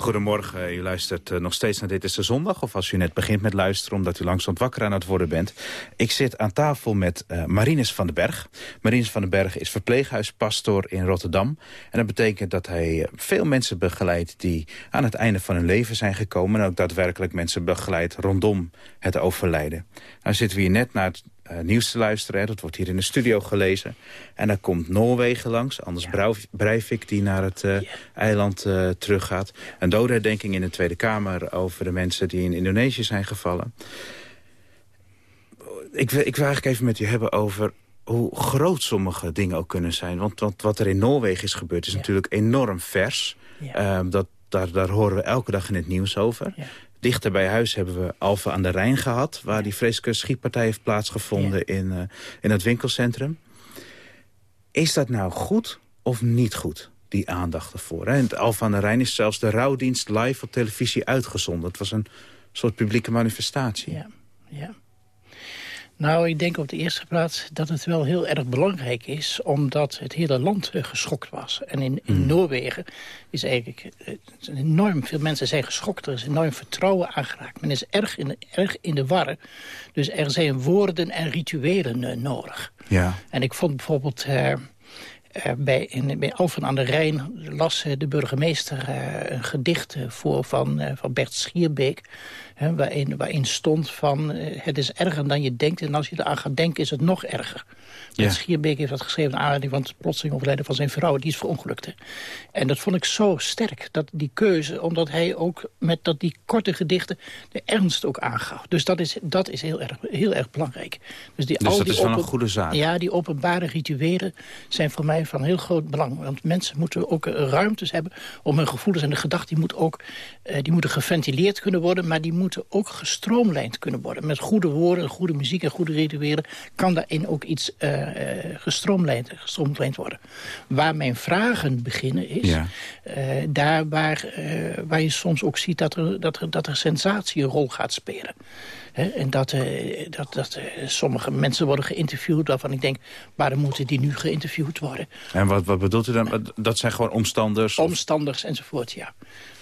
Goedemorgen, u luistert eh, nog steeds naar Dit is de Zondag. Of als u net begint met luisteren omdat u langzaam wakker aan het worden bent. Ik zit aan tafel met uh, Marinus van den Berg. Marinus van den Berg is verpleeghuispastor in Rotterdam. En dat betekent dat hij eh, veel mensen begeleidt die aan het einde van hun leven zijn gekomen. En ook daadwerkelijk mensen begeleidt rondom het overlijden. Nou zitten we hier net naar het nieuws te luisteren. Hè. Dat wordt hier in de studio gelezen. En dan komt Noorwegen langs. Anders ja. Breivik die naar het ja. eiland uh, teruggaat. Een dodenherdenking in de Tweede Kamer over de mensen die in Indonesië zijn gevallen. Ik, ik wil eigenlijk even met u hebben over hoe groot sommige dingen ook kunnen zijn. Want, want wat er in Noorwegen is gebeurd is ja. natuurlijk enorm vers. Uh, dat, daar, daar horen we elke dag in het nieuws over. Dichter bij huis hebben we Alphen aan de Rijn gehad... waar die vreselijke schietpartij heeft plaatsgevonden ja. in, uh, in het winkelcentrum. Is dat nou goed of niet goed, die aandacht ervoor? Hè? En Alphen aan de Rijn is zelfs de rouwdienst live op televisie uitgezonden. Het was een soort publieke manifestatie. Ja, ja. Nou, ik denk op de eerste plaats dat het wel heel erg belangrijk is... omdat het hele land uh, geschokt was. En in, in mm. Noorwegen is eigenlijk uh, enorm veel mensen zijn geschokt. Er is enorm vertrouwen aangeraakt. Men is erg in, de, erg in de war. Dus er zijn woorden en rituelen uh, nodig. Ja. En ik vond bijvoorbeeld... Uh, bij, in, bij Alphen aan de Rijn las de burgemeester een gedicht voor van, van Bert Schierbeek. Hè, waarin, waarin stond van eh, het is erger dan je denkt... en als je eraan gaat denken is het nog erger. Ja. Schierbeek heeft dat geschreven naar aanleiding van het plotseling overlijden van zijn vrouw. Die is verongelukt. hè. En dat vond ik zo sterk, dat die keuze. Omdat hij ook met dat die korte gedichten de ernst ook aangaf. Dus dat is, dat is heel, erg, heel erg belangrijk. Dus, die, Dus al dat die is wel een goede zaak. Ja, die openbare rituelen zijn voor mij van heel groot belang. Want mensen moeten ook ruimtes hebben om hun gevoelens en de gedachten... die, moet ook, die moeten geventileerd kunnen worden... maar die moeten ook gestroomlijnd kunnen worden. Met goede woorden, goede muziek en goede rituelen... kan daarin ook iets eh, eh, gestroomlijnd, gestroomlijnd worden. Waar mijn vragen beginnen is... Ja. eh, daar waar, eh, waar je soms ook ziet dat er, dat er, dat er sensatie een rol gaat spelen. En dat, eh, dat, dat eh, sommige mensen worden geïnterviewd waarvan ik denk... waarom moeten die nu geïnterviewd worden? En wat, wat bedoelt u dan? Dat zijn gewoon omstanders? Omstanders enzovoort, ja.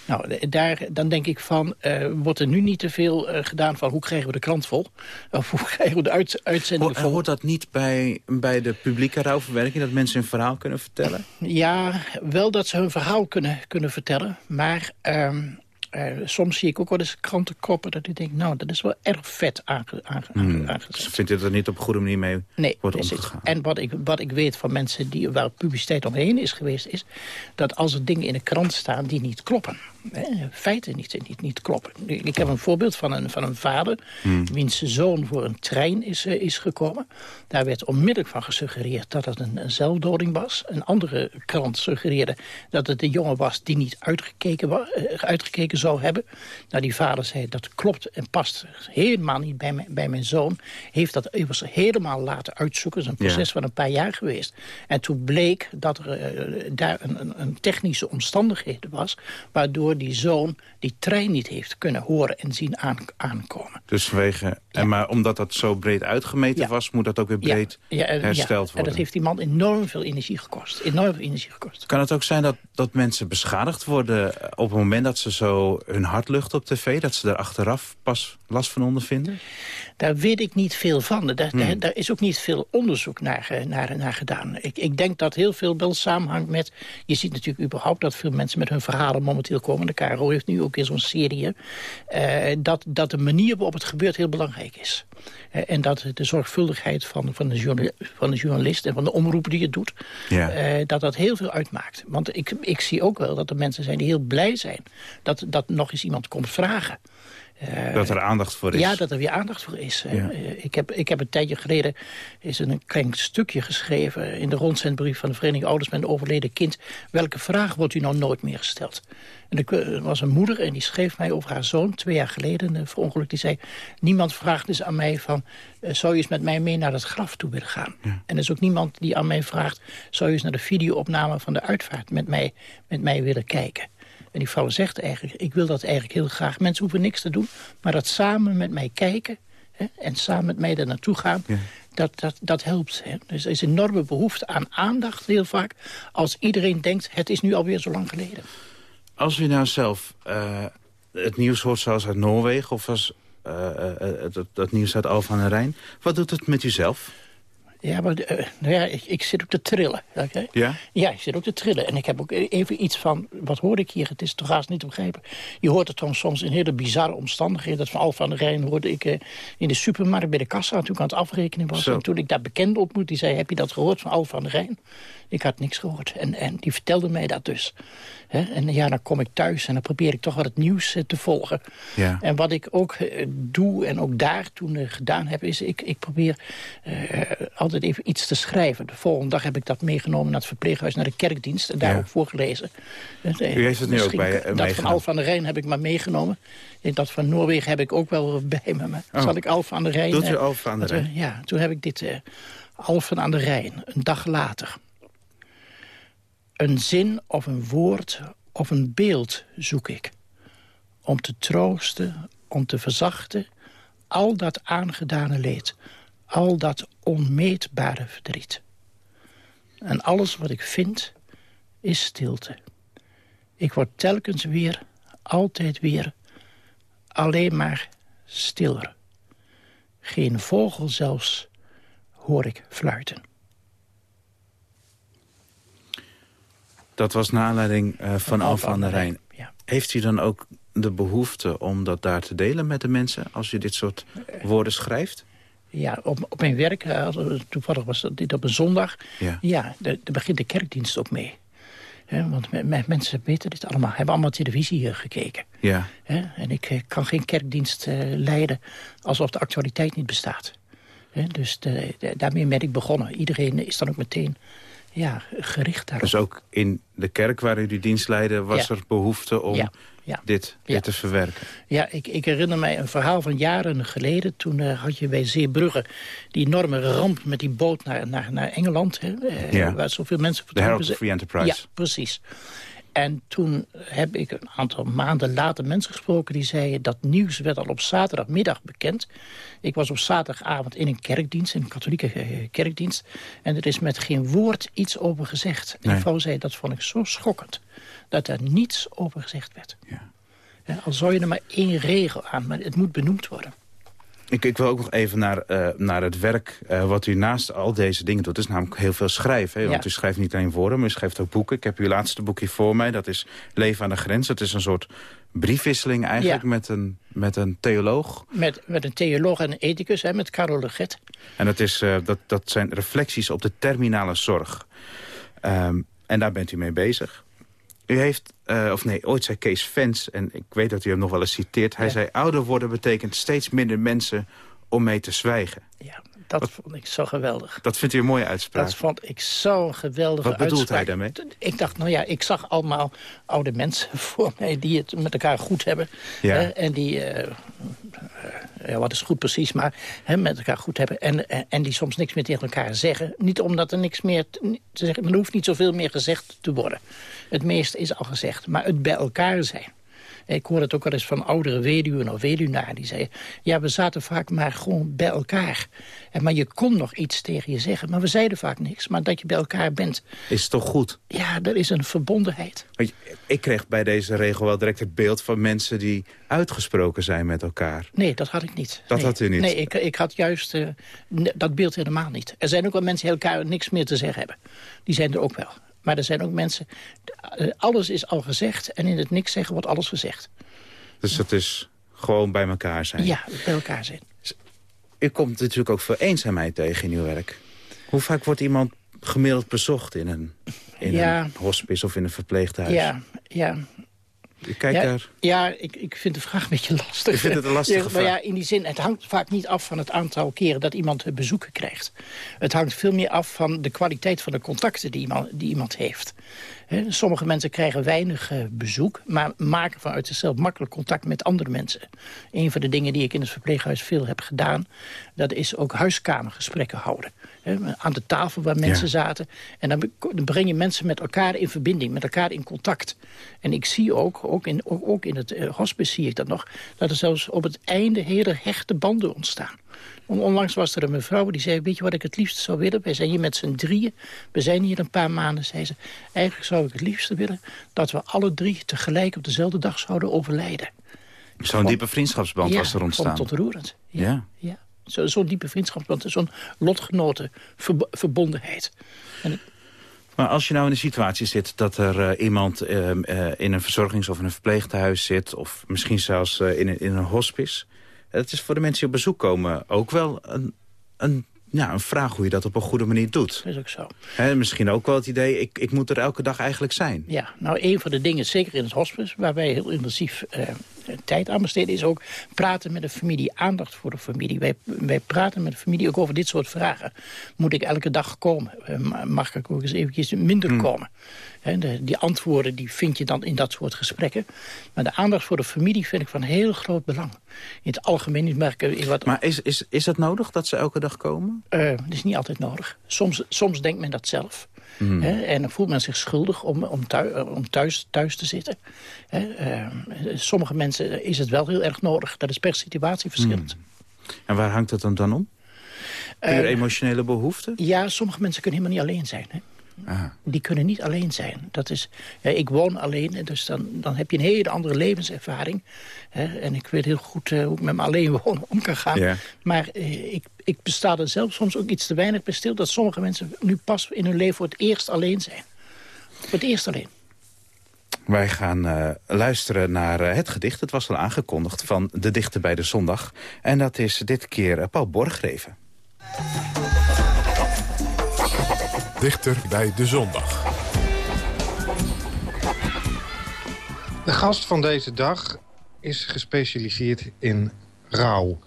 Nou, daar, dan denk ik van, eh, wordt er nu niet te veel eh, gedaan van... hoe krijgen we de krant vol? Of hoe krijgen we de uit, uitzendingen Ho- vol? Hoort dat niet bij, bij de publieke rouwverwerking? Dat mensen hun verhaal kunnen vertellen? Ja, wel dat ze hun verhaal kunnen, kunnen vertellen. Maar ehm, eh, soms zie ik ook wel eens krantenkoppen dat ik denk... nou, dat is wel erg vet aange, aange, Hmm. aangezet. Vindt u dat er niet op een goede manier mee Nee, wordt omgegaan? En wat ik, wat ik weet van mensen die, waar publiciteit omheen is geweest... is dat als er dingen in de krant staan die niet kloppen... Hè, feiten niet, niet, niet kloppen. Ik heb een voorbeeld van een, van een vader... wiens zoon voor een trein is, eh, is gekomen. Daar werd onmiddellijk van gesuggereerd dat het een, een zelfdoding was. Een andere krant suggereerde dat het een jongen was... die niet uitgekeken, wa- eh, uitgekeken zou hebben. Nou, die vader zei dat klopt en past helemaal niet bij mijn, bij mijn zoon. Heeft dat immers helemaal laten uitzoeken. Het is een proces Ja. van een paar jaar geweest. En toen bleek dat er eh, daar een, een, een technische omstandigheid was... waardoor die zoon die trein niet heeft kunnen horen en zien aan, aankomen. Dus vanwege... En maar omdat dat zo breed uitgemeten Ja. was... moet dat ook weer breed Ja, en- hersteld En worden. dat heeft die man enorm veel energie gekost. Enorm veel energie gekost. Kan het ook zijn dat, dat mensen beschadigd worden... eh, op het moment dat ze zo hun hart luchten op tv... dat ze er achteraf pas last van ondervinden? Daar weet ik niet veel van. Daar, Hmm. daar, daar is ook niet veel onderzoek naar, eh, naar, naar gedaan. Ik, ik denk dat heel veel wel samenhangt met... Je ziet natuurlijk überhaupt dat veel mensen met hun verhalen momenteel komen. De KRO heeft nu ook weer zo'n serie. eh, dat, dat de manier waarop het gebeurt heel belangrijk is. Eh, en dat de zorgvuldigheid van, van, de van de journalist en van de omroep die het doet... Ja. eh, dat dat heel veel uitmaakt. Want ik, ik zie ook wel dat er mensen zijn die heel blij zijn... dat, dat nog eens iemand komt vragen. Eh, dat er aandacht voor is? ja, dat er weer aandacht voor is. Eh, Ja. eh, Ik, heb, ik heb een tijdje geleden is een klein stukje geschreven... in de rondzendbrief van de Vereniging Ouders met een overleden kind... welke vraag wordt u nou nooit meer gesteld? En ik, er was een moeder en die schreef mij over haar zoon... twee jaar geleden, een verongeluk, die zei... niemand vraagt dus aan mij van... zou je eens met mij mee naar het graf toe willen gaan? En er is ook niemand die aan mij vraagt... zou je eens naar de videoopname van de uitvaart met mij, met mij willen kijken? En die vrouw zegt eigenlijk, ik wil dat eigenlijk heel graag. Mensen hoeven niks te doen, maar dat samen met mij kijken... Hè, en samen met mij daar naartoe gaan, dat, dat, dat helpt. Hè. Dus er is een enorme behoefte aan aandacht heel vaak... als iedereen denkt, het is nu alweer zo lang geleden. Als u nou zelf eh, het nieuws hoort zoals uit Noorwegen... of als eh, dat, dat nieuws uit Alphen aan de Rijn... wat doet het met u zelf? Ja, maar eh, nou ja, ik, ik zit ook te trillen. oké? Ja? Ja, ik zit ook te trillen. En ik heb ook even iets van, wat hoor ik hier? Het is toch haast niet te begrijpen. Je hoort het dan soms in hele bizarre omstandigheden. Dat van Alphen aan de Rijn hoorde ik eh, in de supermarkt bij de kassa... toen ik aan het afrekenen was. Zo. En toen ik daar bekend ontmoet, die zei... heb je dat gehoord van Alphen aan de Rijn? Ik had niks gehoord. En, en die vertelde mij dat dus. En ja, dan kom ik thuis en dan probeer ik toch wat het nieuws eh, te volgen. Ja. En wat ik ook eh, doe en ook daar toen eh, gedaan heb... is ik, ik probeer altijd even iets te schrijven. De volgende dag heb ik dat meegenomen naar het verpleeghuis... naar de kerkdienst en daar Ja. ook voorgelezen. U heeft het nu ook bij Dat van meegenomen. Alphen aan de Rijn heb ik maar meegenomen. En dat van Noorwegen heb ik ook wel bij me. Maar Oh. Zal ik Alphen aan de Rijn... Doet u aan de Rijn? ja, toen heb ik dit... eh Alphen aan de Rijn, een dag later. Een zin of een woord of een beeld zoek ik. Om te troosten, om te verzachten, al dat aangedane leed. Al dat onmeetbare verdriet. En alles wat ik vind, is stilte. Ik word telkens weer, altijd weer, alleen maar stiller. Geen vogel zelfs hoor ik fluiten. Dat was naar aanleiding eh, van Alphen aan de Rijn. Ja. heeft u dan ook de behoefte om dat daar te delen met de mensen... als u dit soort woorden schrijft? Ja, op, op mijn werk, eh, toevallig was dat dit op een zondag... Ja. ja, daar begint de kerkdienst ook mee. Want me- me- mensen weten dit allemaal, hebben allemaal televisie eh, gekeken. Ja. En ik eh, kan geen kerkdienst eh, leiden alsof de actualiteit niet bestaat. Dus de, de- daarmee ben ik begonnen. Iedereen is dan ook meteen ja, gericht daarop. Dus ook in de kerk waar u die dienst leidde... was Ja. er behoefte om Ja, ja. Dit, dit te verwerken? Ja, ik, ik herinner mij een verhaal van jaren geleden. Toen eh, had je bij Zeebrugge die enorme ramp met die boot naar, naar, naar Engeland. Hè, eh. Waar zoveel mensen De Herald Free Enterprise. Ja, precies. En toen heb ik een aantal maanden later mensen gesproken... die zeiden dat nieuws werd al op zaterdagmiddag bekend. Ik was op zaterdagavond in een kerkdienst, in een katholieke eh, kerkdienst... en er is met geen woord iets over gezegd. En Nee. die vrouw zei, dat vond ik zo schokkend... dat er niets over gezegd werd. Ja. Ja, al zou je er maar één regel aan, maar het moet benoemd worden. Ik, ik wil ook nog even naar, eh, naar het werk eh, wat u naast al deze dingen doet. Dat is namelijk heel veel schrijven. Hè? Want Ja. u schrijft niet alleen woorden, maar u schrijft ook boeken. Ik heb uw laatste boekje voor mij. Dat is Leven aan de Grens. Dat is een soort briefwisseling eigenlijk Ja. met, een, met een theoloog. Met, met een theoloog en een ethicus, hè, met Karel Leget. En dat, is, eh, dat, dat zijn reflecties op de terminale zorg. Ehm, en daar bent u mee bezig. U heeft, eh, of nee, ooit zei Kees Vens, en ik weet dat u hem nog wel eens citeert... hij Ja. zei, ouder worden betekent steeds minder mensen om mee te zwijgen. Ja, dat vond ik zo geweldig. Dat vindt u een mooie uitspraak. Dat vond ik zo'n geweldige Wat bedoelt uitspraak. hij daarmee? Ik dacht, nou ja, ik zag allemaal oude mensen voor mij... die het met elkaar goed hebben. Ja. hè, en die, eh, eh, ja, wat is goed precies, maar hè, met elkaar goed hebben. En, en, en die soms niks meer tegen elkaar zeggen. Niet omdat er niks meer te te zeggen... er hoeft niet zoveel meer gezegd te worden. Het meeste is al gezegd, maar het bij elkaar zijn... Ik hoor het ook wel eens van oudere weduwen of weduwnaren die zeiden... ja, we zaten vaak maar gewoon bij elkaar. En, maar je kon nog iets tegen je zeggen. Maar we zeiden vaak niks. Maar dat je bij elkaar bent, Is toch goed? ja, er is een verbondenheid. Je- Ik kreeg bij deze regel wel direct het beeld van mensen die uitgesproken zijn met elkaar. Nee, dat had ik niet. Dat nee. had u niet? Nee, ik, ik had juist eh, dat beeld helemaal niet. Er zijn ook wel mensen die elkaar niks meer te zeggen hebben. Die zijn er ook wel. Maar er zijn ook mensen... eh, alles is al gezegd en in het niks zeggen wordt alles gezegd. Dus dat is gewoon bij elkaar zijn. Ja, bij elkaar zijn. U komt natuurlijk ook veel eenzaamheid tegen in uw werk. Hoe vaak wordt iemand gemiddeld bezocht in een, in Ja. een hospice of in een verpleeghuis? Ja, ja. Ja, daar... Ja, ik, ik vind de vraag een beetje lastig. U vindt het een lastige ja, maar vraag? ja, in die zin, het hangt vaak niet af van het aantal keren dat iemand bezoeken krijgt. Het hangt veel meer af van de kwaliteit van de contacten die iemand, die iemand heeft. Sommige mensen krijgen weinig eh, bezoek, maar maken vanuit zichzelf makkelijk contact met andere mensen. Een van de dingen die ik in het verpleeghuis veel heb gedaan, dat is ook huiskamergesprekken houden. Aan de tafel waar mensen Ja. zaten. En dan, breng je mensen met elkaar in verbinding, met elkaar in contact. En ik zie ook, ook in, ook, ook in het eh, hospice zie ik dat nog... dat er zelfs op het einde hele hechte banden ontstaan. On- Onlangs was er een mevrouw die zei... weet je wat ik het liefst zou willen? Wij zijn hier met z'n drieën. We zijn hier een paar maanden, zei ze. Eigenlijk zou ik het liefste willen... dat we alle drie tegelijk op dezelfde dag zouden overlijden. Zo'n diepe vriendschapsband ja, was er ontstaan. het ontroerend. Ja. Ja. Ja. Zo- Zo'n diepe vriendschapsband, zo'n lotgenoten verbo- verbondenheid. En Maar als je nou in een situatie zit dat er eh, iemand ehm, eh, in een verzorgings- of in een verpleeghuis zit... of misschien zelfs eh, in, een, in een hospice... Het is voor de mensen die op bezoek komen ook wel een, een, ja, een vraag hoe je dat op een goede manier doet. dat is ook zo. Hè, misschien ook wel het idee, ik, ik moet er elke dag eigenlijk zijn. Ja, nou een van de dingen, zeker in het hospice... waar wij heel intensief tijd aan besteden... is ook praten met de familie, aandacht voor de familie. Wij, wij praten met de familie ook over dit soort vragen. Moet ik elke dag komen? Eh, ma- mag ik ook eens eventjes minder komen? Hè, de, die antwoorden die vind je dan in dat soort gesprekken. Maar de aandacht voor de familie vind ik van heel groot belang. In het algemeen niet merken... in Wat, Maar is, is, is het nodig dat ze elke dag komen? eh, dat is niet altijd nodig. Soms, soms denkt men dat zelf. Hmm. Hè, en dan voelt men zich schuldig om, om, thuis, om thuis, thuis te zitten. Hè, eh, sommige mensen is het wel heel erg nodig. Dat is per situatie verschillend. En waar hangt het dan, dan om? Puur Eh, emotionele behoeften? Ja, sommige mensen kunnen helemaal niet alleen zijn. Hè? Die kunnen niet alleen zijn. Dat is, ja, ik woon alleen, en dus dan, dan heb je een hele andere levenservaring. Hè? En ik weet heel goed eh, hoe ik met mijn alleen wonen om kan gaan. Ja. Maar eh, ik, ik besta er zelf soms ook iets te weinig bij stil... dat sommige mensen nu pas in hun leven voor het eerst alleen zijn. Voor het eerst alleen. Wij gaan uh, luisteren naar uh, het gedicht, het was al aangekondigd, van De Dichter bij de Zondag. En dat is dit keer uh, Paul Borgreven. Dichter bij de Zondag. De gast van deze dag is gespecialiseerd in rouw.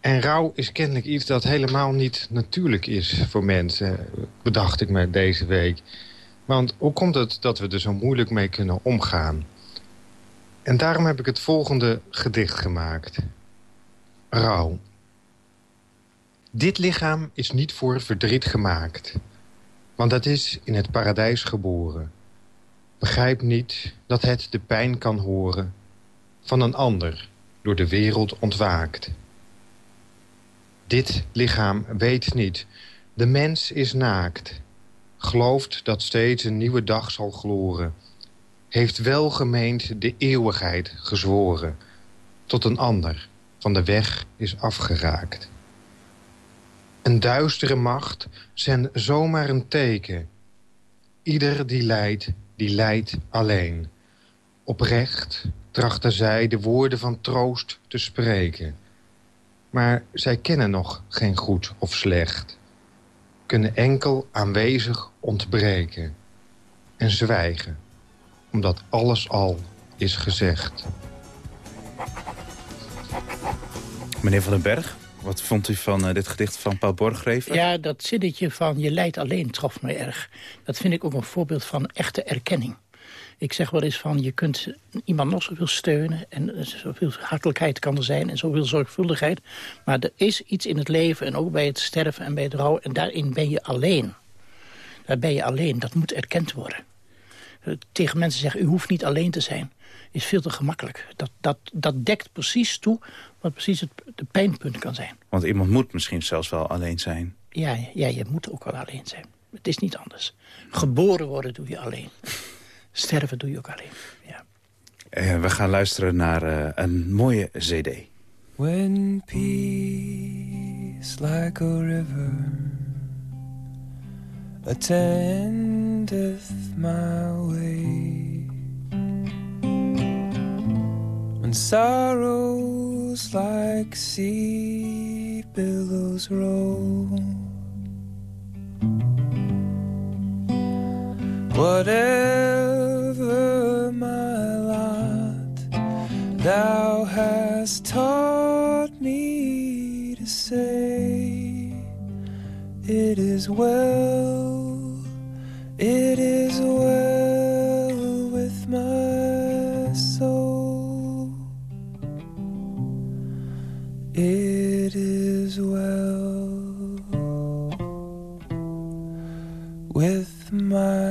En rouw is kennelijk iets dat helemaal niet natuurlijk is voor mensen, bedacht ik me deze week. Want hoe komt het dat we er zo moeilijk mee kunnen omgaan? En daarom heb ik het volgende gedicht gemaakt. Rouw. Dit lichaam is niet voor verdriet gemaakt. Want dat is in het paradijs geboren. Begrijp niet dat het de pijn kan horen... van een ander door de wereld ontwaakt. Dit lichaam weet niet. De mens is naakt gelooft dat steeds een nieuwe dag zal gloren... heeft welgemeend de eeuwigheid gezworen... tot een ander van de weg is afgeraakt. Een duistere macht zendt zomaar een teken. Ieder die lijdt, die lijdt alleen. Oprecht trachten zij de woorden van troost te spreken. Maar zij kennen nog geen goed of slecht kunnen enkel aanwezig ontbreken en zwijgen, omdat alles al is gezegd. Meneer Van den Berg, wat vond u van uh, dit gedicht van Paul Borgreven? Ja, dat zinnetje van je lijdt alleen trof me erg. Dat vind ik ook een voorbeeld van echte erkenning. Ik zeg wel eens van, je kunt iemand nog zoveel steunen... en zoveel hartelijkheid kan er zijn en zoveel zorgvuldigheid. Maar er is iets in het leven en ook bij het sterven en bij het rouw... en daarin ben je alleen. Daar ben je alleen, dat moet erkend worden. Tegen mensen zeggen, u hoeft niet alleen te zijn is veel te gemakkelijk. Dat, dat, dat dekt precies toe wat precies het de pijnpunt kan zijn. Want iemand moet misschien zelfs wel alleen zijn. Ja, ja, je moet ook wel alleen zijn. Het is niet anders. Geboren worden doe je alleen. Sterven doe je ook alleen. Ja. Uh, we gaan luisteren naar uh, een mooie cd. When peace like a river attendeth my way Sorrows like sea billows roll. Whatever my lot, thou hast taught me to say, It is well, it is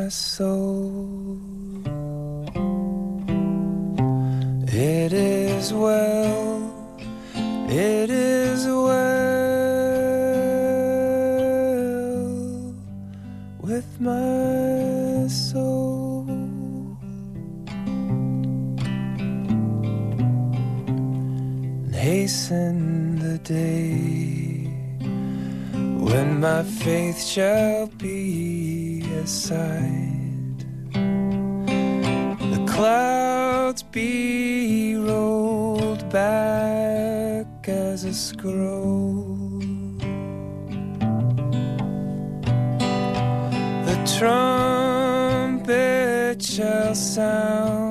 my soul. It is well, it is well with my soul. And hasten the day when my faith shall be aside. Clouds be rolled back as a scroll. The trumpet shall sound,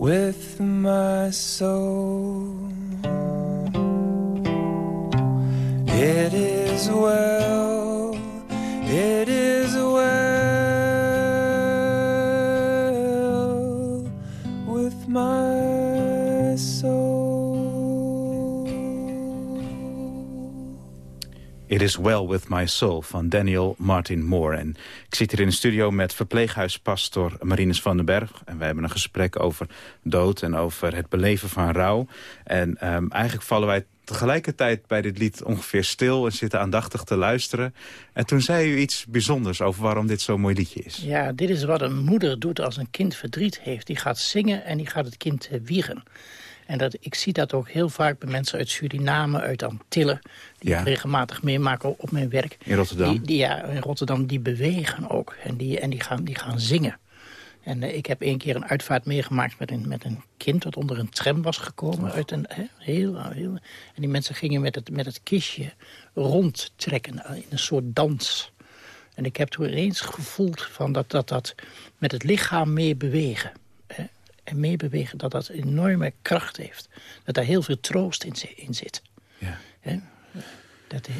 with my soul. It is well. It is well with my soul van Daniel Martin Moore. En ik zit hier in de studio met verpleeghuispastor Marinus van den Berg. En wij hebben een gesprek over dood en over het beleven van rouw. En um, eigenlijk vallen wij tegelijkertijd bij dit lied ongeveer stil... en zitten aandachtig te luisteren. En toen zei u iets bijzonders over waarom dit zo'n mooi liedje is. Ja, dit is wat een moeder doet als een kind verdriet heeft. Die gaat zingen en die gaat het kind eh, wiegen. En dat, ik zie dat ook heel vaak bij mensen uit Suriname, uit Antillen... die Ja. ik regelmatig meemaken op mijn werk. In Rotterdam? Die, die, ja, in Rotterdam, die bewegen ook. En die, en die, gaan, die gaan zingen. En eh, ik heb één keer een uitvaart meegemaakt met een, met een kind... dat onder een tram was gekomen. Uit een, heel, heel, en die mensen gingen met het, met het kistje rondtrekken eh, in een soort dans. En ik heb toen ineens gevoeld van dat, dat dat met het lichaam mee bewegen. En meebewegen, dat dat enorme kracht heeft. Dat daar heel veel troost in, zi- in zit. Ja. Dat, eh,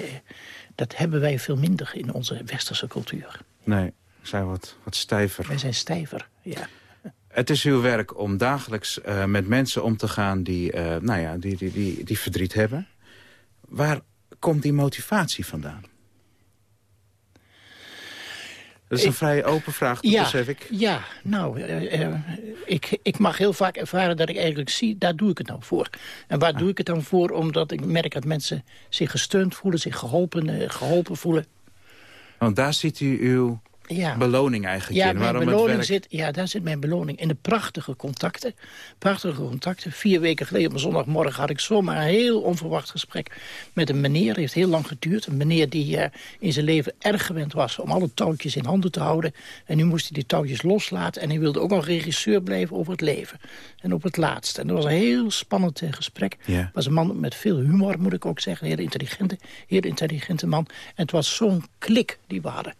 dat hebben wij veel minder in onze westerse cultuur. Nee, ik zei wat, wat stijver. Wij zijn stijver, ja. Het is uw werk om dagelijks eh, met mensen om te gaan die, eh, nou ja, die, die, die, die verdriet hebben. Waar komt die motivatie vandaan? Dat is een Ik- vrij open vraag, dat Ja, besef ik. ja nou, eh, eh, ik, ik mag heel vaak ervaren dat ik eigenlijk zie, daar doe ik het nou voor. En waar doe ik het dan voor? Omdat ik merk dat mensen zich gesteund voelen, zich geholpen, eh, geholpen voelen. Want daar ziet u uw Ja. beloning eigenlijk Ja, in. Waarom het beloning werk... zit, ja, daar zit mijn beloning. In de prachtige contacten. Prachtige contacten. Vier weken geleden op een zondagmorgen had ik zomaar een heel onverwacht gesprek met een meneer. Het heeft heel lang geduurd. Een meneer die eh, in zijn leven erg gewend was om alle touwtjes in handen te houden. En nu moest hij die touwtjes loslaten. En hij wilde ook nog regisseur blijven over het leven. En op het laatste. En dat was een heel spannend eh, gesprek. Ja. was een man met veel humor, moet ik ook zeggen. Hele intelligente, heel intelligente man. En het was zo'n klik die we hadden.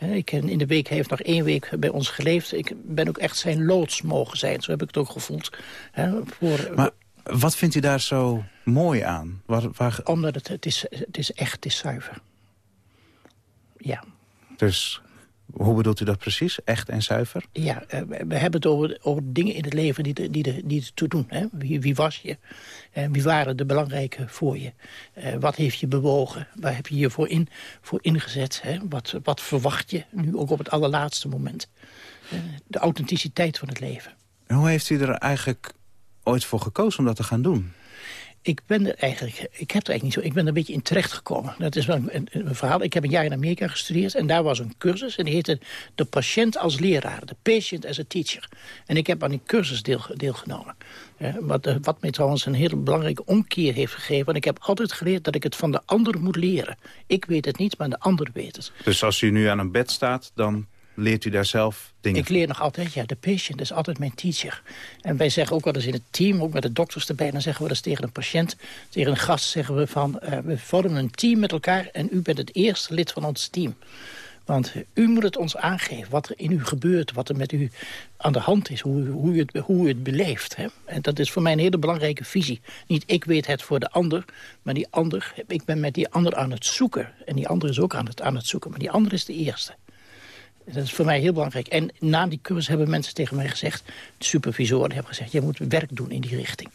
Ik, ken- in de week hij heeft nog één week bij ons geleefd. Ik ben ook echt zijn loods mogen zijn. Zo heb ik het ook gevoeld. Hè, voor, Maar wat vindt u daar zo mooi aan? Waar, waar... Omdat het, het, is, het is echt, het is zuiver. Ja. Dus hoe bedoelt u dat precies? Echt en zuiver? Ja, eh, we hebben het over, over dingen in het leven die, die, die ertoe doen. Hè? Wie, wie was je? Eh, wie waren de belangrijke voor je? Eh, wat heeft je bewogen? Waar heb je je voor, in, voor ingezet? Hè? Wat, wat verwacht je nu ook op het allerlaatste moment? De authenticiteit van het leven. En hoe heeft u er eigenlijk ooit voor gekozen om dat te gaan doen? Ik ben er eigenlijk, ik heb er eigenlijk niet zo, ik ben er een beetje in terecht gekomen. Dat is wel een, verhaal. Ik heb een jaar in Amerika gestudeerd en daar was een cursus en die heette de patiënt als leraar, de patient as a teacher. En ik heb aan die cursus deel, deelgenomen. Eh, wat, eh, wat mij trouwens een hele belangrijke omkeer heeft gegeven. Want ik heb altijd geleerd dat ik het van de ander moet leren. Ik weet het niet, maar de ander weet het. Dus als u nu aan een bed staat, dan leert u daar zelf dingen Ik leer nog altijd, ja, de patient is altijd mijn teacher. En wij zeggen ook wel eens in het team, ook met de dokters erbij... dan zeggen we dus tegen een patiënt, tegen een gast zeggen we van... eh, we vormen een team met elkaar en u bent het eerste lid van ons team. Want u moet het ons aangeven, wat er in u gebeurt... wat er met u aan de hand is, hoe, u- hoe, u, het, hoe u het beleeft. Hè? En dat is voor mij een hele belangrijke visie. Niet ik weet het voor de ander, maar die ander... ik ben met die ander aan het zoeken. En die ander is ook aan het, aan het zoeken, maar die ander is de eerste. Dat is voor mij heel belangrijk. En na die cursus hebben mensen tegen mij gezegd... de supervisoren hebben gezegd... je moet werk doen in die richting.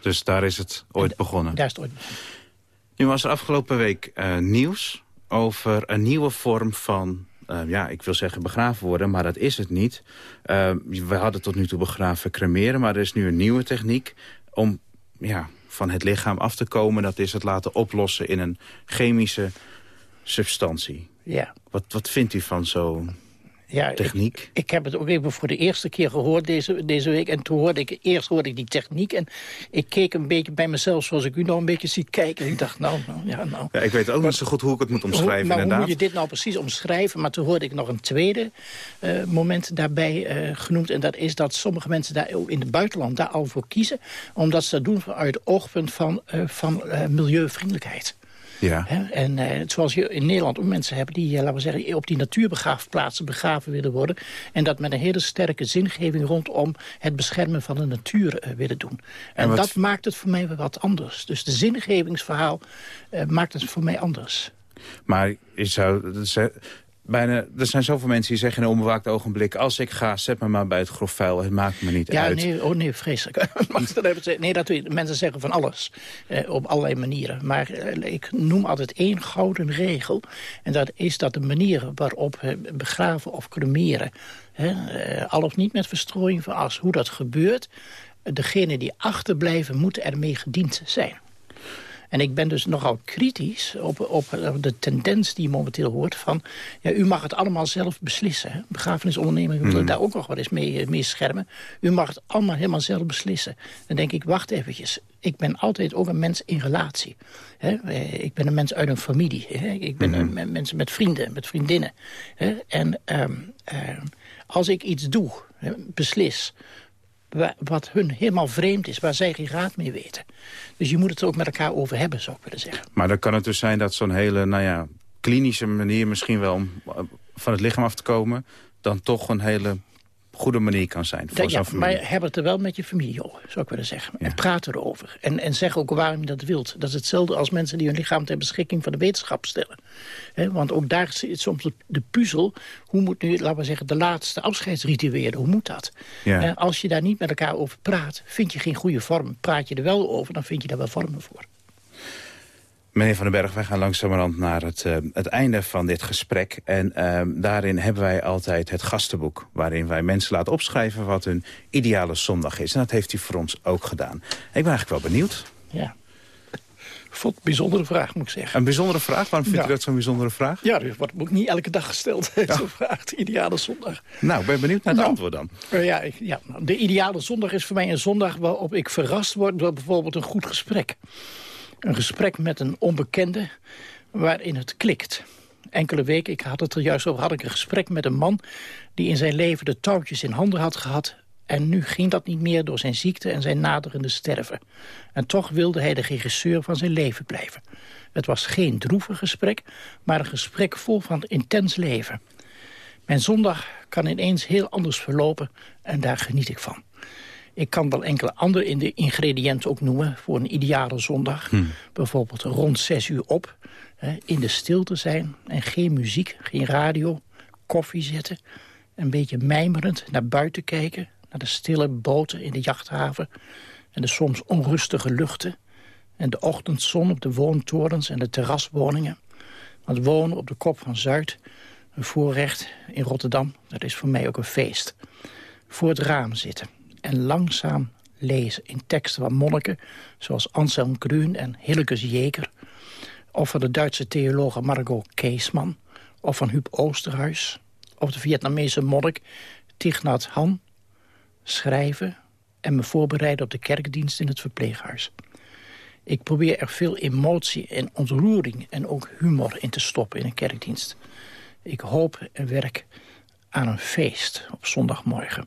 Dus daar is het ooit begonnen. Daar is het ooit Nu was er afgelopen week eh, nieuws over een nieuwe vorm van... eh, ja, ik wil zeggen begraven worden, maar dat is het niet. Eh, we hadden tot nu toe begraven cremeren, maar er is nu een nieuwe techniek... om ja, van het lichaam af te komen. Dat is het laten oplossen in een chemische substantie. Ja. Wat, wat vindt u van zo'n Ja, techniek? Ik, ik heb het ook even voor de eerste keer gehoord deze, deze week. En toen hoorde ik, eerst hoorde ik die techniek. En ik keek een beetje bij mezelf zoals ik u nou een beetje zie kijken. En ik dacht, nou, nou, ja, nou. Ja, ik weet ook niet zo goed hoe ik het moet omschrijven, hoe, nou, hoe inderdaad. moet je dit nou precies omschrijven? Maar toen hoorde ik nog een tweede eh, moment daarbij eh, genoemd. En dat is dat sommige mensen daar in het buitenland daar al voor kiezen. Omdat ze dat doen vanuit het oogpunt van, eh, van milieuvriendelijkheid. Ja. Hè? En eh, zoals je in Nederland ook mensen hebt die, eh, laten we zeggen, op die natuurbegraafplaatsen begraven willen worden. En dat met een hele sterke zingeving rondom het beschermen van de natuur eh, willen doen. En, En wat- dat maakt het voor mij weer wat anders. Dus de zingevingsverhaal maakt het voor mij anders. Maar je zou, bijna, er zijn zoveel mensen die zeggen in een onbewaakt ogenblik... als ik ga, zet me maar bij het grof vuil, het maakt me niet Ja, uit. nee, oh nee, vreselijk. Mag ik dat even zeggen? nee, dat mensen zeggen van alles. eh, op allerlei manieren. Maar eh, ik noem altijd één gouden regel. En dat is dat de manier waarop eh, begraven of cremeren... Hè, eh, al of niet met verstrooiing van as, hoe dat gebeurt... degene die achterblijven moeten ermee gediend zijn. En ik ben dus nogal kritisch op, op de tendens die je momenteel hoort... van ja, u mag het allemaal zelf beslissen. Hè? Begrafenisondernemingen willen Mhm. daar ook nog wel eens mee, mee schermen. U mag het allemaal helemaal zelf beslissen. Dan denk ik, wacht eventjes. Ik ben altijd ook een mens in relatie. Hè? Eh, Ik ben een mens uit een familie. Hè? Ik ben een men- mens met vrienden, met vriendinnen. En ehm, ehm, als ik iets doe, beslis wat hun helemaal vreemd is, waar zij geen raad mee weten. Dus je moet het er ook met elkaar over hebben, zou ik willen zeggen. Maar dan kan het dus zijn dat zo'n hele, nou ja, klinische manier misschien wel om eh, van het lichaam af te komen, dan toch een hele goede manier kan zijn voor ja, maar heb het er wel met je familie over, zou ik willen zeggen. En praat erover. En, en zeg ook waarom je dat wilt. Dat is hetzelfde als mensen die hun lichaam ter beschikking van de wetenschap stellen. Want ook daar zit soms de, de puzzel. Hoe moet nu, laten we zeggen, de laatste afscheidsrituelen, hoe moet dat? Ja. Als je daar niet met elkaar over praat, vind je geen goede vorm. Praat je er wel over, dan vind je daar wel vormen voor. Meneer Van den Berg, wij gaan langzamerhand naar het, eh, het einde van dit gesprek. En eh, daarin hebben wij altijd het gastenboek... waarin wij mensen laten opschrijven wat hun ideale zondag is. En dat heeft u voor ons ook gedaan. Ik ben eigenlijk wel benieuwd. Ja. Vond een bijzondere vraag, moet ik zeggen. Een bijzondere vraag? Waarom vindt Ja. u dat zo'n bijzondere vraag? Ja, dat wordt ook niet elke dag gesteld, zo'n vraag. De ideale zondag. Nou, ik ben benieuwd naar het Nou, antwoord dan. Eh, ja, ja, nou, de ideale zondag is voor mij een zondag waarop ik verrast word door bijvoorbeeld een goed gesprek. Een gesprek met een onbekende waarin het klikt. Enkele weken, ik had het er juist over, had ik een gesprek met een man... die in zijn leven de touwtjes in handen had gehad... en nu ging dat niet meer door zijn ziekte en zijn naderende sterven. En toch wilde hij de regisseur van zijn leven blijven. Het was geen droevig gesprek, maar een gesprek vol van intens leven. Mijn zondag kan ineens heel anders verlopen en daar geniet ik van. Ik kan wel enkele andere in de ingrediënten ook noemen voor een ideale zondag. Bijvoorbeeld rond zes uur op, hè, in de stilte zijn en geen muziek, geen radio, koffie zetten. Een beetje mijmerend naar buiten kijken, naar de stille boten in de jachthaven... en de soms onrustige luchten en de ochtendzon op de woontorens en de terraswoningen. Want wonen op de kop van Zuid, een voorrecht in Rotterdam, dat is voor mij ook een feest. Voor het raam zitten en langzaam lezen in teksten van monniken... zoals Anselm Grün en Hillekes Jeker... of van de Duitse theologe Margot Keesman... of van Huub Oosterhuis... of de Vietnamese monnik Thich Nhat Han... schrijven en me voorbereiden op de kerkdienst in het verpleeghuis. Ik probeer er veel emotie en ontroering en ook humor in te stoppen in een kerkdienst. Ik hoop en werk aan een feest op zondagmorgen.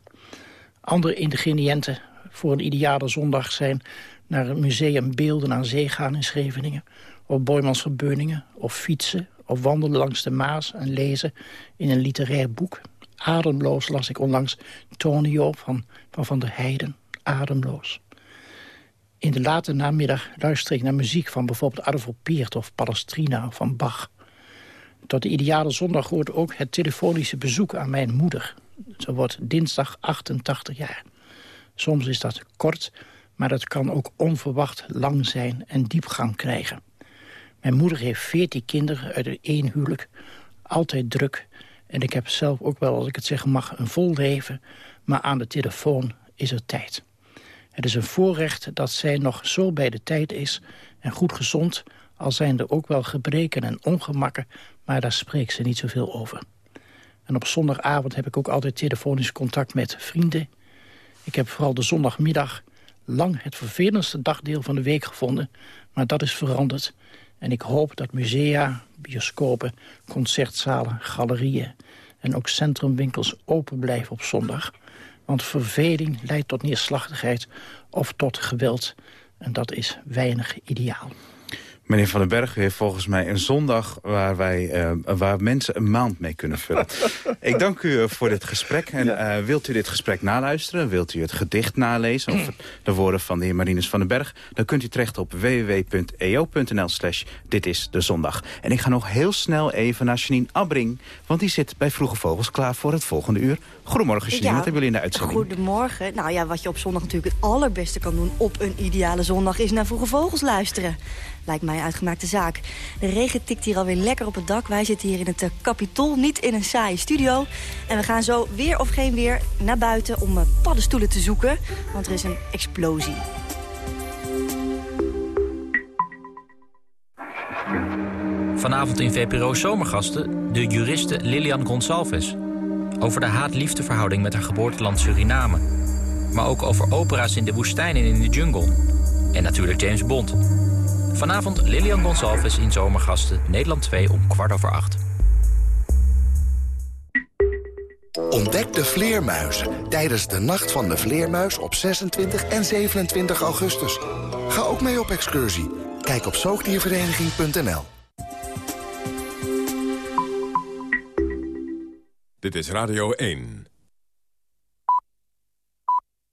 Andere ingrediënten voor een ideale zondag zijn... naar het museum Beelden aan Zee gaan in Scheveningen... of Boymans van Beuningen, of fietsen... of wandelen langs de Maas en lezen in een literair boek. Ademloos las ik onlangs Tonio van Van, van der Heijden. Ademloos. In de late namiddag luister ik naar muziek van bijvoorbeeld Arvo Pärt of Palestrina van Bach. Tot de ideale zondag hoort ook het telefonische bezoek aan mijn moeder. Ze wordt dinsdag 88 jaar. Soms is dat kort, maar dat kan ook onverwacht lang zijn en diepgang krijgen. Mijn moeder heeft 14 kinderen uit één huwelijk, altijd druk. En ik heb zelf ook wel, als ik het zeggen mag, een vol leven. Maar aan de telefoon is er tijd. Het is een voorrecht dat zij nog zo bij de tijd is en goed gezond... al zijn er ook wel gebreken en ongemakken, maar daar spreekt ze niet zoveel over. En op zondagavond heb ik ook altijd telefonisch contact met vrienden. Ik heb vooral de zondagmiddag lang het vervelendste dagdeel van de week gevonden... maar dat is veranderd. En ik hoop dat musea, bioscopen, concertzalen, galerieën... en ook centrumwinkels open blijven op zondag... Want verveling leidt tot neerslachtigheid of tot geweld. En dat is weinig ideaal. Meneer Van den Berg u heeft volgens mij een zondag waar, wij, eh, waar mensen een maand mee kunnen vullen. Ik dank u eh, voor dit gesprek. En eh, wilt u dit gesprek naluisteren? Wilt u het gedicht nalezen? Of de woorden van de heer Marinus van den Berg? Dan kunt u terecht op www.eo.nl slash dit is de zondag. En ik ga nog heel snel even naar Janine Abbring. Want die zit bij Vroege Vogels klaar voor het volgende uur. Goedemorgen Janine, wat hebben jullie in de uitzending? Goedemorgen. Nou ja, wat je op zondag natuurlijk het allerbeste kan doen op een ideale zondag... is naar Vroege Vogels luisteren. Lijkt mij een uitgemaakte zaak. De regen tikt hier alweer lekker op het dak. Wij zitten hier in het uh, Capitool, niet in een saaie studio. En we gaan zo weer of geen weer naar buiten om uh, paddenstoelen te zoeken. Want er is een explosie. Vanavond in VPRO Zomergasten de juriste Lilian Gonçalves. Over de haat-liefdeverhouding met haar geboorteland Suriname. Maar ook over opera's in de woestijn en in de jungle. En natuurlijk James Bond. Vanavond Lilian Gonçalves in Zomergasten, Nederland 2 om kwart over acht. Ontdek de vleermuizen tijdens de Nacht van de Vleermuis op 26 en 27 augustus. Ga ook mee op excursie. Kijk op zoogdiervereniging.nl. Dit is Radio 1.